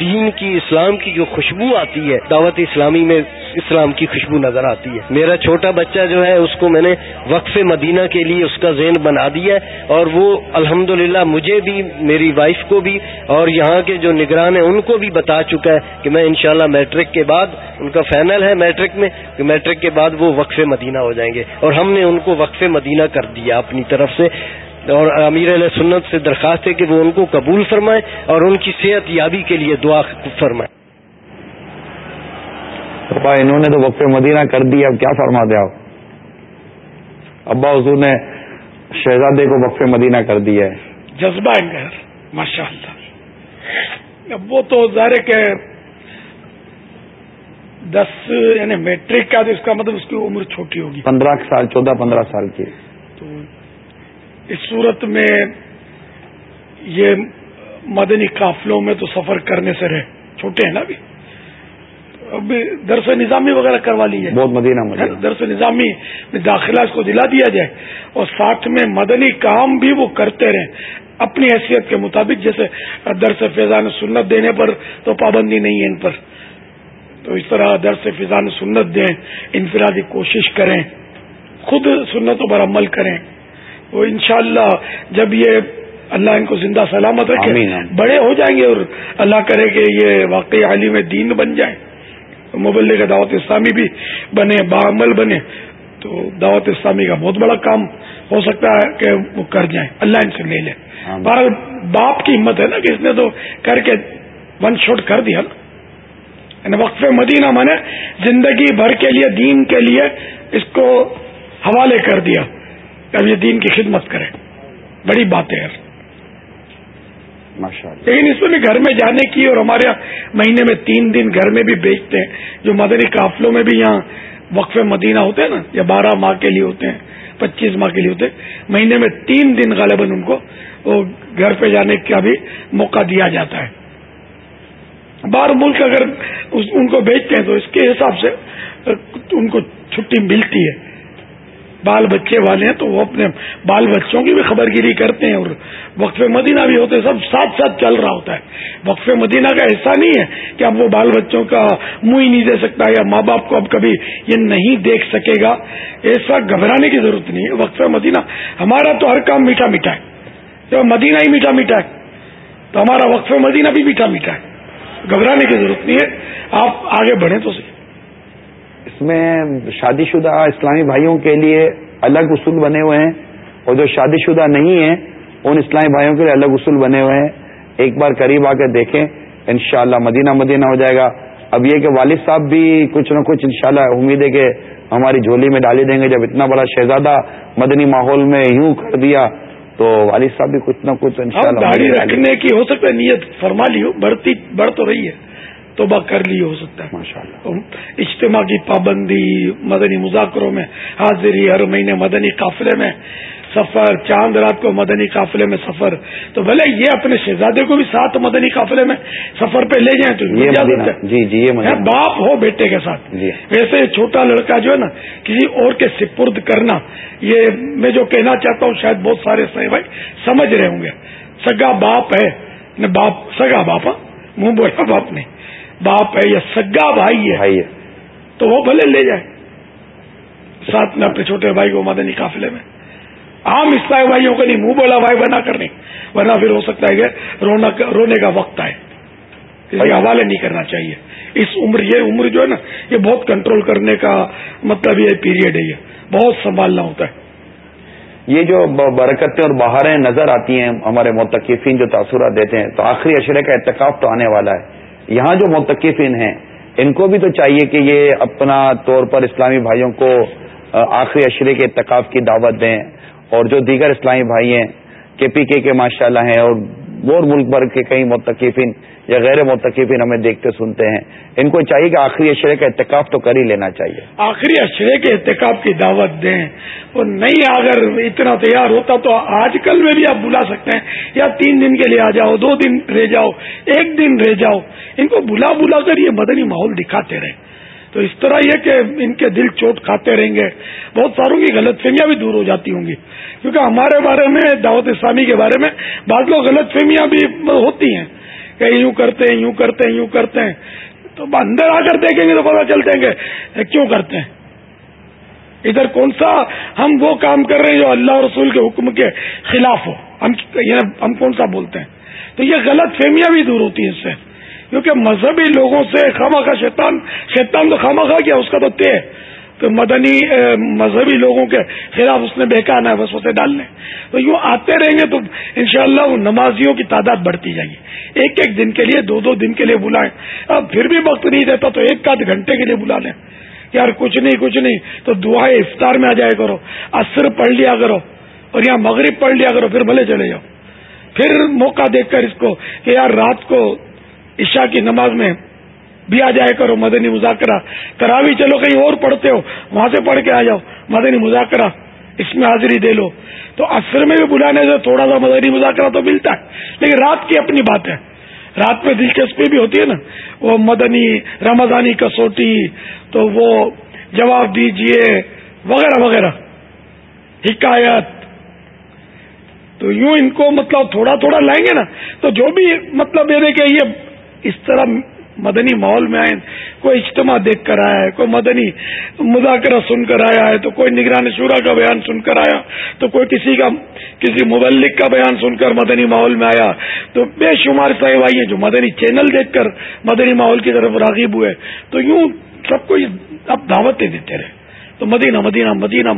دین کی، اسلام کی جو خوشبو آتی ہے، دعوت اسلامی میں اسلام کی خوشبو نظر آتی ہے۔ میرا چھوٹا بچہ جو ہے، اس کو میں نے وقف مدینہ کے لیے اس کا ذہن بنا دیا ہے اور وہ الحمد مجھے بھی، میری وائف کو بھی اور یہاں کے جو نگران ہیں، ان کو بھی بتا چکا ہے کہ میں انشاءاللہ میٹرک کے بعد، ان کا فائنل ہے میٹرک میں، کہ میٹرک کے بعد وہ وقف مدینہ ہو جائیں گے۔ اور ہم نے ان کو وقف مدینہ کر دیا اپنی طرف سے۔ اور امیر علیہ سنت سے درخواست ہے کہ وہ ان کو قبول فرمائے اور ان کی صحت یابی کے لیے دعا فرمائے۔ ابا انہوں نے تو وقف مدینہ کر دیا اب کیا فرماتے آپ ابا حضور نے شہزادے کو وقف مدینہ کر دیا ہے۔ جذبہ ماشاء اللہ اب وہ تو ظاہر کہ دس یعنی میٹرک کا تو اس کا مطلب اس کی عمر چھوٹی ہوگی۔ پندرہ سال چودہ پندرہ سال کی۔ اس صورت میں یہ مدنی قافلوں میں تو سفر کرنے سے رہے چھوٹے ہیں نا ابھی۔ اب درس نظامی وغیرہ کروا لیجیے بہت مدینہ درس نظامی میں داخلہ اس کو دلا دیا جائے۔ اور ساتھ میں مدنی کام بھی وہ کرتے رہیں۔ اپنی حیثیت کے مطابق جیسے درس فیضان سنت دینے پر تو پابندی نہیں ہے ان پر۔ تو اس طرح درس فیضان سنت دیں انفرادی کوشش کریں خود سنتوں پر عمل کریں۔ تو انشاءاللہ جب یہ اللہ ان کو زندہ سلامت رکھے بڑے ہو جائیں گے اور اللہ کرے کہ یہ واقعی عالم دین بن جائیں مبلے کا دعوت اسلامی بھی بنے بعمل بنے۔ تو دعوت اسلامی کا بہت بڑا کام ہو سکتا ہے کہ وہ کر جائیں۔ اللہ ان سے لے لے۔ بہرحال باپ کی ہمت ہے نا کہ اس نے تو کر کے ون شوٹ کر دیا نا۔ یعنی وقف مدینہ میں نے زندگی بھر کے لیے دین کے لیے اس کو حوالے کر دیا۔ اب یہ دین کی خدمت کرے بڑی بات ہے لیکن اس میں بھی گھر میں جانے کی اور ہمارے یہاں مہینے میں تین دن گھر میں بھی بیچتے ہیں۔ جو مدنی قافلوں میں بھی یہاں وقف مدینہ ہوتے ہیں نا یا بارہ ماہ کے لیے ہوتے ہیں پچیس ماہ کے لیے ہوتے ہیں مہینے میں تین دن غالباً ان کو وہ گھر پہ جانے کا بھی موقع دیا جاتا ہے۔ باہر ملک اگر ان کو بیچتے ہیں تو اس کے حساب سے ان کو چھٹی ملتی ہے۔ بال بچے والے ہیں تو وہ اپنے بال بچوں کی بھی خبر گیری کرتے ہیں اور وقف مدینہ بھی ہوتے ہیں، سب ساتھ ساتھ چل رہا ہوتا ہے۔ وقف مدینہ کا ایسا نہیں ہے کہ اب وہ بال بچوں کا منہ ہی نہیں دے سکتا یا ماں باپ کو اب کبھی یہ نہیں دیکھ سکے گا۔ ایسا گھبرانے کی ضرورت نہیں ہے۔ وقف مدینہ ہمارا تو ہر کام میٹھا میٹھا ہے۔ مدینہ ہی میٹھا میٹھا ہے، تو ہمارا وقف مدینہ بھی میٹھا میٹھا ہے۔ گھبرانے کی ضرورت نہیں ہے۔ آپ آگے بڑھیں تو صحیح۔ اس میں شادی شدہ اسلامی بھائیوں کے لیے الگ اصول بنے ہوئے ہیں اور جو شادی شدہ نہیں ہیں ان اسلامی بھائیوں کے لیے الگ اصول بنے ہوئے ہیں۔ ایک بار قریب آ کے دیکھیں انشاءاللہ مدینہ مدینہ ہو جائے گا۔ اب یہ کہ والد صاحب بھی کچھ نہ کچھ انشاءاللہ امید ہے کہ ہماری جھولی میں ڈالی دیں گے۔ جب اتنا بڑا شہزادہ مدنی ماحول میں یوں کر دیا تو والد صاحب بھی کچھ نہ کچھ داڑھی رکھنے کی ہو سکتا ہے نیت فرما لی ہو بڑھتی بڑھ تو رہی ہے۔ توبہ کر لی ہو سکتا ہے۔ اجتماع کی پابندی مدنی مذاکروں میں حاضری ہر مہینے مدنی قافلے میں سفر چاند رات کو مدنی قافلے میں سفر۔ تو بھلے یہ اپنے شہزادے کو بھی ساتھ مدنی قافلے میں سفر پہ لے جائیں تو جی جی باپ ہو بیٹے کے ساتھ۔ جی۔ ویسے چھوٹا لڑکا جو ہے نا کسی اور کے سپرد کرنا یہ میں جو کہنا چاہتا ہوں شاید بہت سارے سہی بھائی سمجھ رہے ہوں گے۔ سگا باپ ہے باپ سگا باپ ہاں؟ منہ بولا باپ نہیں باپ ہے یا سگا بھائی ہے تو وہ بھلے لے جائے۔ ساتھ میں اپنے چھوٹے بھائی کو مدنی قافلے میں۔ عام اسلائی بھائیوں کو نہیں منہ بولا بھائی بنا کر نہیں ورنہ پھر ہو سکتا ہے کہ رونے کا وقت آئے۔ اس حوالے نہیں کرنا چاہیے۔ اس عمر یہ عمر جو ہے نا یہ بہت کنٹرول کرنے کا مطلب یہ پیریڈ ہے یہ۔ بہت سنبھالنا ہوتا ہے۔ یہ جو برکتیں اور بہاریں نظر آتی ہیں ہمارے متقفین جو تاثرات دیتے ہیں تو آخری اشرے کا اتقاف تو آنے والا ہے۔ یہاں جو متقفین ہیں، ان کو بھی تو چاہیے کہ یہ اپنا طور پر اسلامی بھائیوں کو آخری اشرے کے اتقاف کی دعوت دیں۔ اور جو دیگر اسلامی بھائی ہیں، کے پی کے کے ماشاء اللہ ہیں اور اور ملک بھر کے کئی متقفین یا غیر متقفین ہمیں دیکھتے سنتے ہیں۔ ان کو چاہیے کہ آخری اشرے کا اتقاف تو کر ہی لینا چاہیے۔ آخری اشرے کے اتقاف کی دعوت دیں۔ اور نہیں اگر اتنا تیار ہوتا تو آج کل میں بھی آپ بلا سکتے ہیں۔ یا تین دن کے لیے آ جاؤ، دو دن رہ جاؤ، ایک دن رہ جاؤ۔ ان کو بلا بلا کر یہ مدنی ماحول دکھاتے رہے تو اس طرح یہ کہ ان کے دل چوٹ کھاتے رہیں گے۔ بہت ساروں کی غلط فہمیاں بھی دور ہو جاتی ہوں گی۔ کیونکہ ہمارے بارے میں، دعوت اسلامی کے بارے میں بعض لوگ غلط فہمیاں بھی ہوتی ہیں کہ یوں کرتے ہیں، یوں کرتے ہیں، یوں کرتے ہیں۔ تو اندر آ کر دیکھیں گے تو پتا چلتے ہیں کہ کیوں کرتے ہیں۔ ادھر کون سا ہم وہ کام کر رہے ہیں جو اللہ رسول کے حکم کے خلاف ہو۔ ہم یعنی ہم کون سا بولتے ہیں؟ تو یہ غلط فہمیاں بھی دور ہوتی ہیں اس سے۔ کیونکہ مذہبی لوگوں سے خامہ خواہ شیطان شیطان تو خامہ خواہ کیا، اس کا تو طے تو مدنی مذہبی لوگوں کے خلاف اس نے بہکانا ہے بس اسے ڈالنے۔ تو یوں آتے رہیں گے تو انشاءاللہ وہ نمازیوں کی تعداد بڑھتی جائے گی۔ ایک ایک دن کے لیے، دو دو دن کے لیے بلائیں۔ اب پھر بھی وقت نہیں دیتا تو ایک آدھ گھنٹے کے لیے بلا لیں۔ یار، کچھ نہیں کچھ نہیں۔ تو دعائیں افطار میں آ جائے کرو۔ عصر پڑھ لیا کرو۔ اور یہاں مغرب پڑھ لیا کرو، پھر بھلے چلے جاؤ۔ پھر موقع دیکھ کر اس کو کہ یار، رات کو عشاء کی نماز میں بھی آ جائے کرو، مدنی مذاکرہ۔ تراوی چلو، کہیں اور پڑھتے ہو، وہاں سے پڑھ کے آ جاؤ، مدنی مذاکرہ۔ اس میں حاضری دے لو۔ تو عصر میں بھی بلانے سے تھوڑا سا مدنی مذاکرہ تو ملتا ہے، لیکن رات کی اپنی بات ہے۔ رات میں دلچسپی بھی ہوتی ہے نا، وہ مدنی رمضانی کسوٹی، تو وہ جواب دیجیے، وغیرہ وغیرہ۔ حکایت۔ تو یوں ان کو مطلب تھوڑا تھوڑا لائیں گے نا، تو جو بھی مطلب یہ کہ یہ اس طرح مدنی ماحول میں آئے کوئی اجتماع دیکھ کر آیا ہے، کوئی مدنی مذاکرہ سن کر آیا ہے، تو کوئی نگران شورا کا بیان سن کر آیا، تو کوئی کسی کا، کسی مبلک کا بیان سن کر مدنی ماحول میں آیا۔ تو بے شمار صاحب آئی ہیں جو مدنی چینل دیکھ کر مدنی ماحول کی طرف راغب ہوئے، تو یوں سب کو اب دعوتیں دیتے رہے۔ تو مدینہ مدینہ مدینہ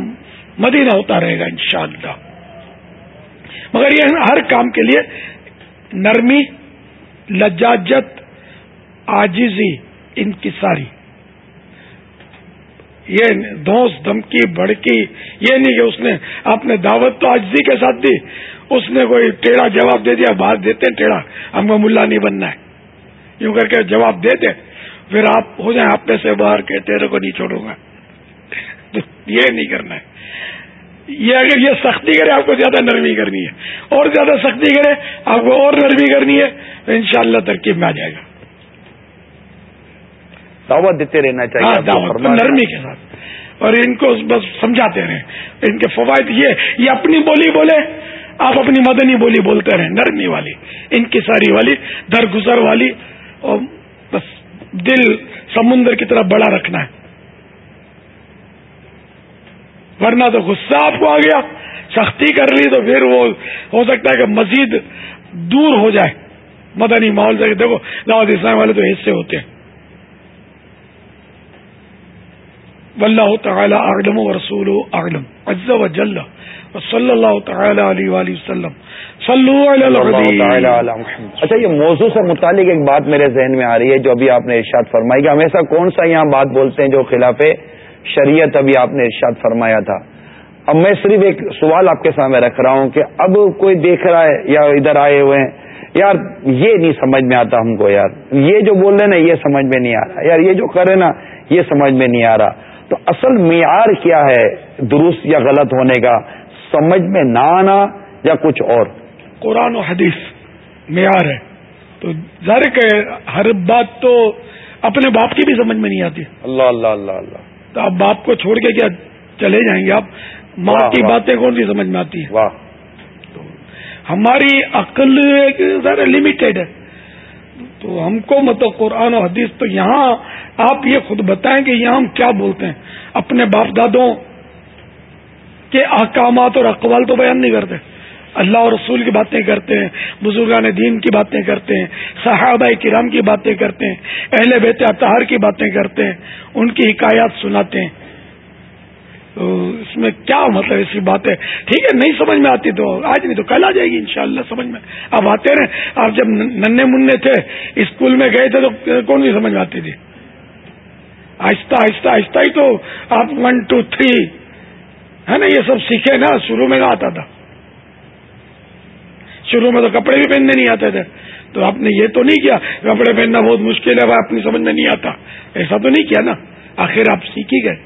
مدینہ ہوتا رہے گا انشاءاللہ۔ مگر یہ ہر کام کے لیے نرمی لجاجت آجزی انکساری۔ یہ دوست دھمکی بڑکی یہ نہیں کہ اس نے اپنے دعوت تو آجزی کے ساتھ دی، اس نے کوئی ٹیڑھا جواب دے دیا بات دیتے ہیں ٹیڑھا، ہم کو ملا نہیں بننا ہے۔ یوں کر کے جواب دیتے پھر آپ ہو جائیں، آپ سے باہر کے تیرے کو نہیں چھوڑوں گا۔ یہ نہیں کرنا ہے۔ یہ اگر یہ سختی کرے آپ کو زیادہ نرمی کرنی ہے۔ اور زیادہ سختی کرے آپ کو اور نرمی کرنی ہے۔ تو انشاءاللہ ترکیب میں آ جائے گا۔ دعوت دیتے رہنا چاہیے ہاں، دعوت نرمی کے ساتھ۔ اور ان کو بس سمجھاتے رہیں۔ ان کے فوائد یہ یہ اپنی بولی بولے آپ اپنی مدنی بولی بولتے رہیں۔ نرمی والی ان کی ساری والی درگزر والی اور بس دل سمندر کی طرف بڑا رکھنا ہے۔ ورنہ تو غصہ آپ کو آ گیا۔ سختی کر لی تو پھر وہ ہو سکتا ہے کہ مزید دور ہو جائے۔ مدنی ماحول سے دیکھو دعوت اسلام والے تو حصے ہوتے ہیں۔ واللہ تعالی اعلم و رسول اعلم۔ عز و جل صلی اللہ تعالی علیہ وآلہ وسلم۔ صلو علی اچھا یہ موضوع سے متعلق ایک بات میرے ذہن میں آ رہی ہے جو ابھی آپ نے ارشاد فرمائی کہ ہمیشہ کون سا یہاں بات بولتے ہیں جو خلاف شریعت ابھی آپ نے ارشاد فرمایا تھا۔ اب میں صرف ایک سوال آپ کے سامنے رکھ رہا ہوں کہ اب کوئی دیکھ رہا ہے یا ادھر آئے ہوئے ہیں یار یہ نہیں سمجھ میں آتا ہم کو یار۔ یہ جو بول رہے نا یہ سمجھ میں نہیں آ رہا۔ یار یہ جو کرے نا یہ سمجھ میں نہیں آ رہا۔ تو اصل معیار کیا ہے درست یا غلط ہونے کا؟ سمجھ میں نہ آنا یا کچھ اور؟ قرآن و حدیث معیار ہے۔ تو ظاہر کہ ہر بات تو اپنے باپ کی بھی سمجھ میں نہیں آتی۔ اللہ اللہ اللہ اللہ۔ تو آپ باپ کو چھوڑ کے کیا چلے جائیں گے؟ آپ ماں کی باتیں کون سی سمجھ میں آتی ہیں؟ ہماری عقل ذرا لمیٹیڈ ہے۔ تو ہم کو مطلب قرآن و حدیث تو یہاں آپ یہ خود بتائیں کہ یہاں ہم کیا بولتے ہیں۔ اپنے باپ دادوں کے احکامات اور اقوال تو بیان نہیں کرتے۔ اللہ اور رسول کی باتیں کرتے ہیں، بزرگان دین کی باتیں کرتے ہیں، صحابہ کرام کی باتیں کرتے ہیں، اہل بیت اطہار کی باتیں کرتے ہیں، ان کی حکایات سناتے ہیں۔ تو اس میں کیا مطلب ایسی بات ہے ٹھیک ہے، نہیں سمجھ میں آتی تو آج نہیں تو کل آ جائے گی انشاءاللہ، سمجھ میں۔ آپ آتے رہے، آپ جب ننے منہ تھے، اسکول میں گئے تھے تو کون سی سمجھ میں آتی تھی؟ آہستہ آہستہ آہستہ ہی تو آپ ون ٹو تھری ہے نا، یہ سب سیکھے نا، شروع میں نہ آتا تھا۔ شروع میں تو کپڑے بھی پہننے نہیں آتے تھے۔ تو آپ نے یہ تو نہیں کیا، کپڑے پہننا بہت مشکل ہے اپنی سمجھ میں نہیں آتا۔ ایسا تو نہیں کیا نا۔ آخر آپ سیکھ ہی گئے۔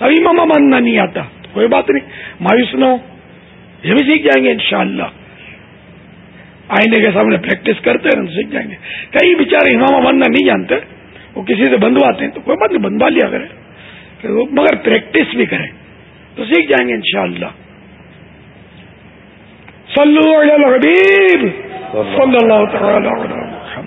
ابھی ماما ماننا نہیں آتا۔ کوئی بات نہیں۔ مایوس نہ ہو۔ یہ بھی سیکھ جائیں گے انشاءاللہ۔ آئینے کے سامنے پریکٹس کرتے ہیں سیکھ جائیں گے۔ کئی بےچارے امامہ ماننا نہیں جانتے۔ وہ کسی سے بندواتے ہیں تو کوئی بات نہیں، بندوا لیا کرے۔ مگر پریکٹس بھی کریں۔ تو سیکھ جائیں گے انشاءاللہ۔ صلو علی الحبیب صلی اللہ تعالی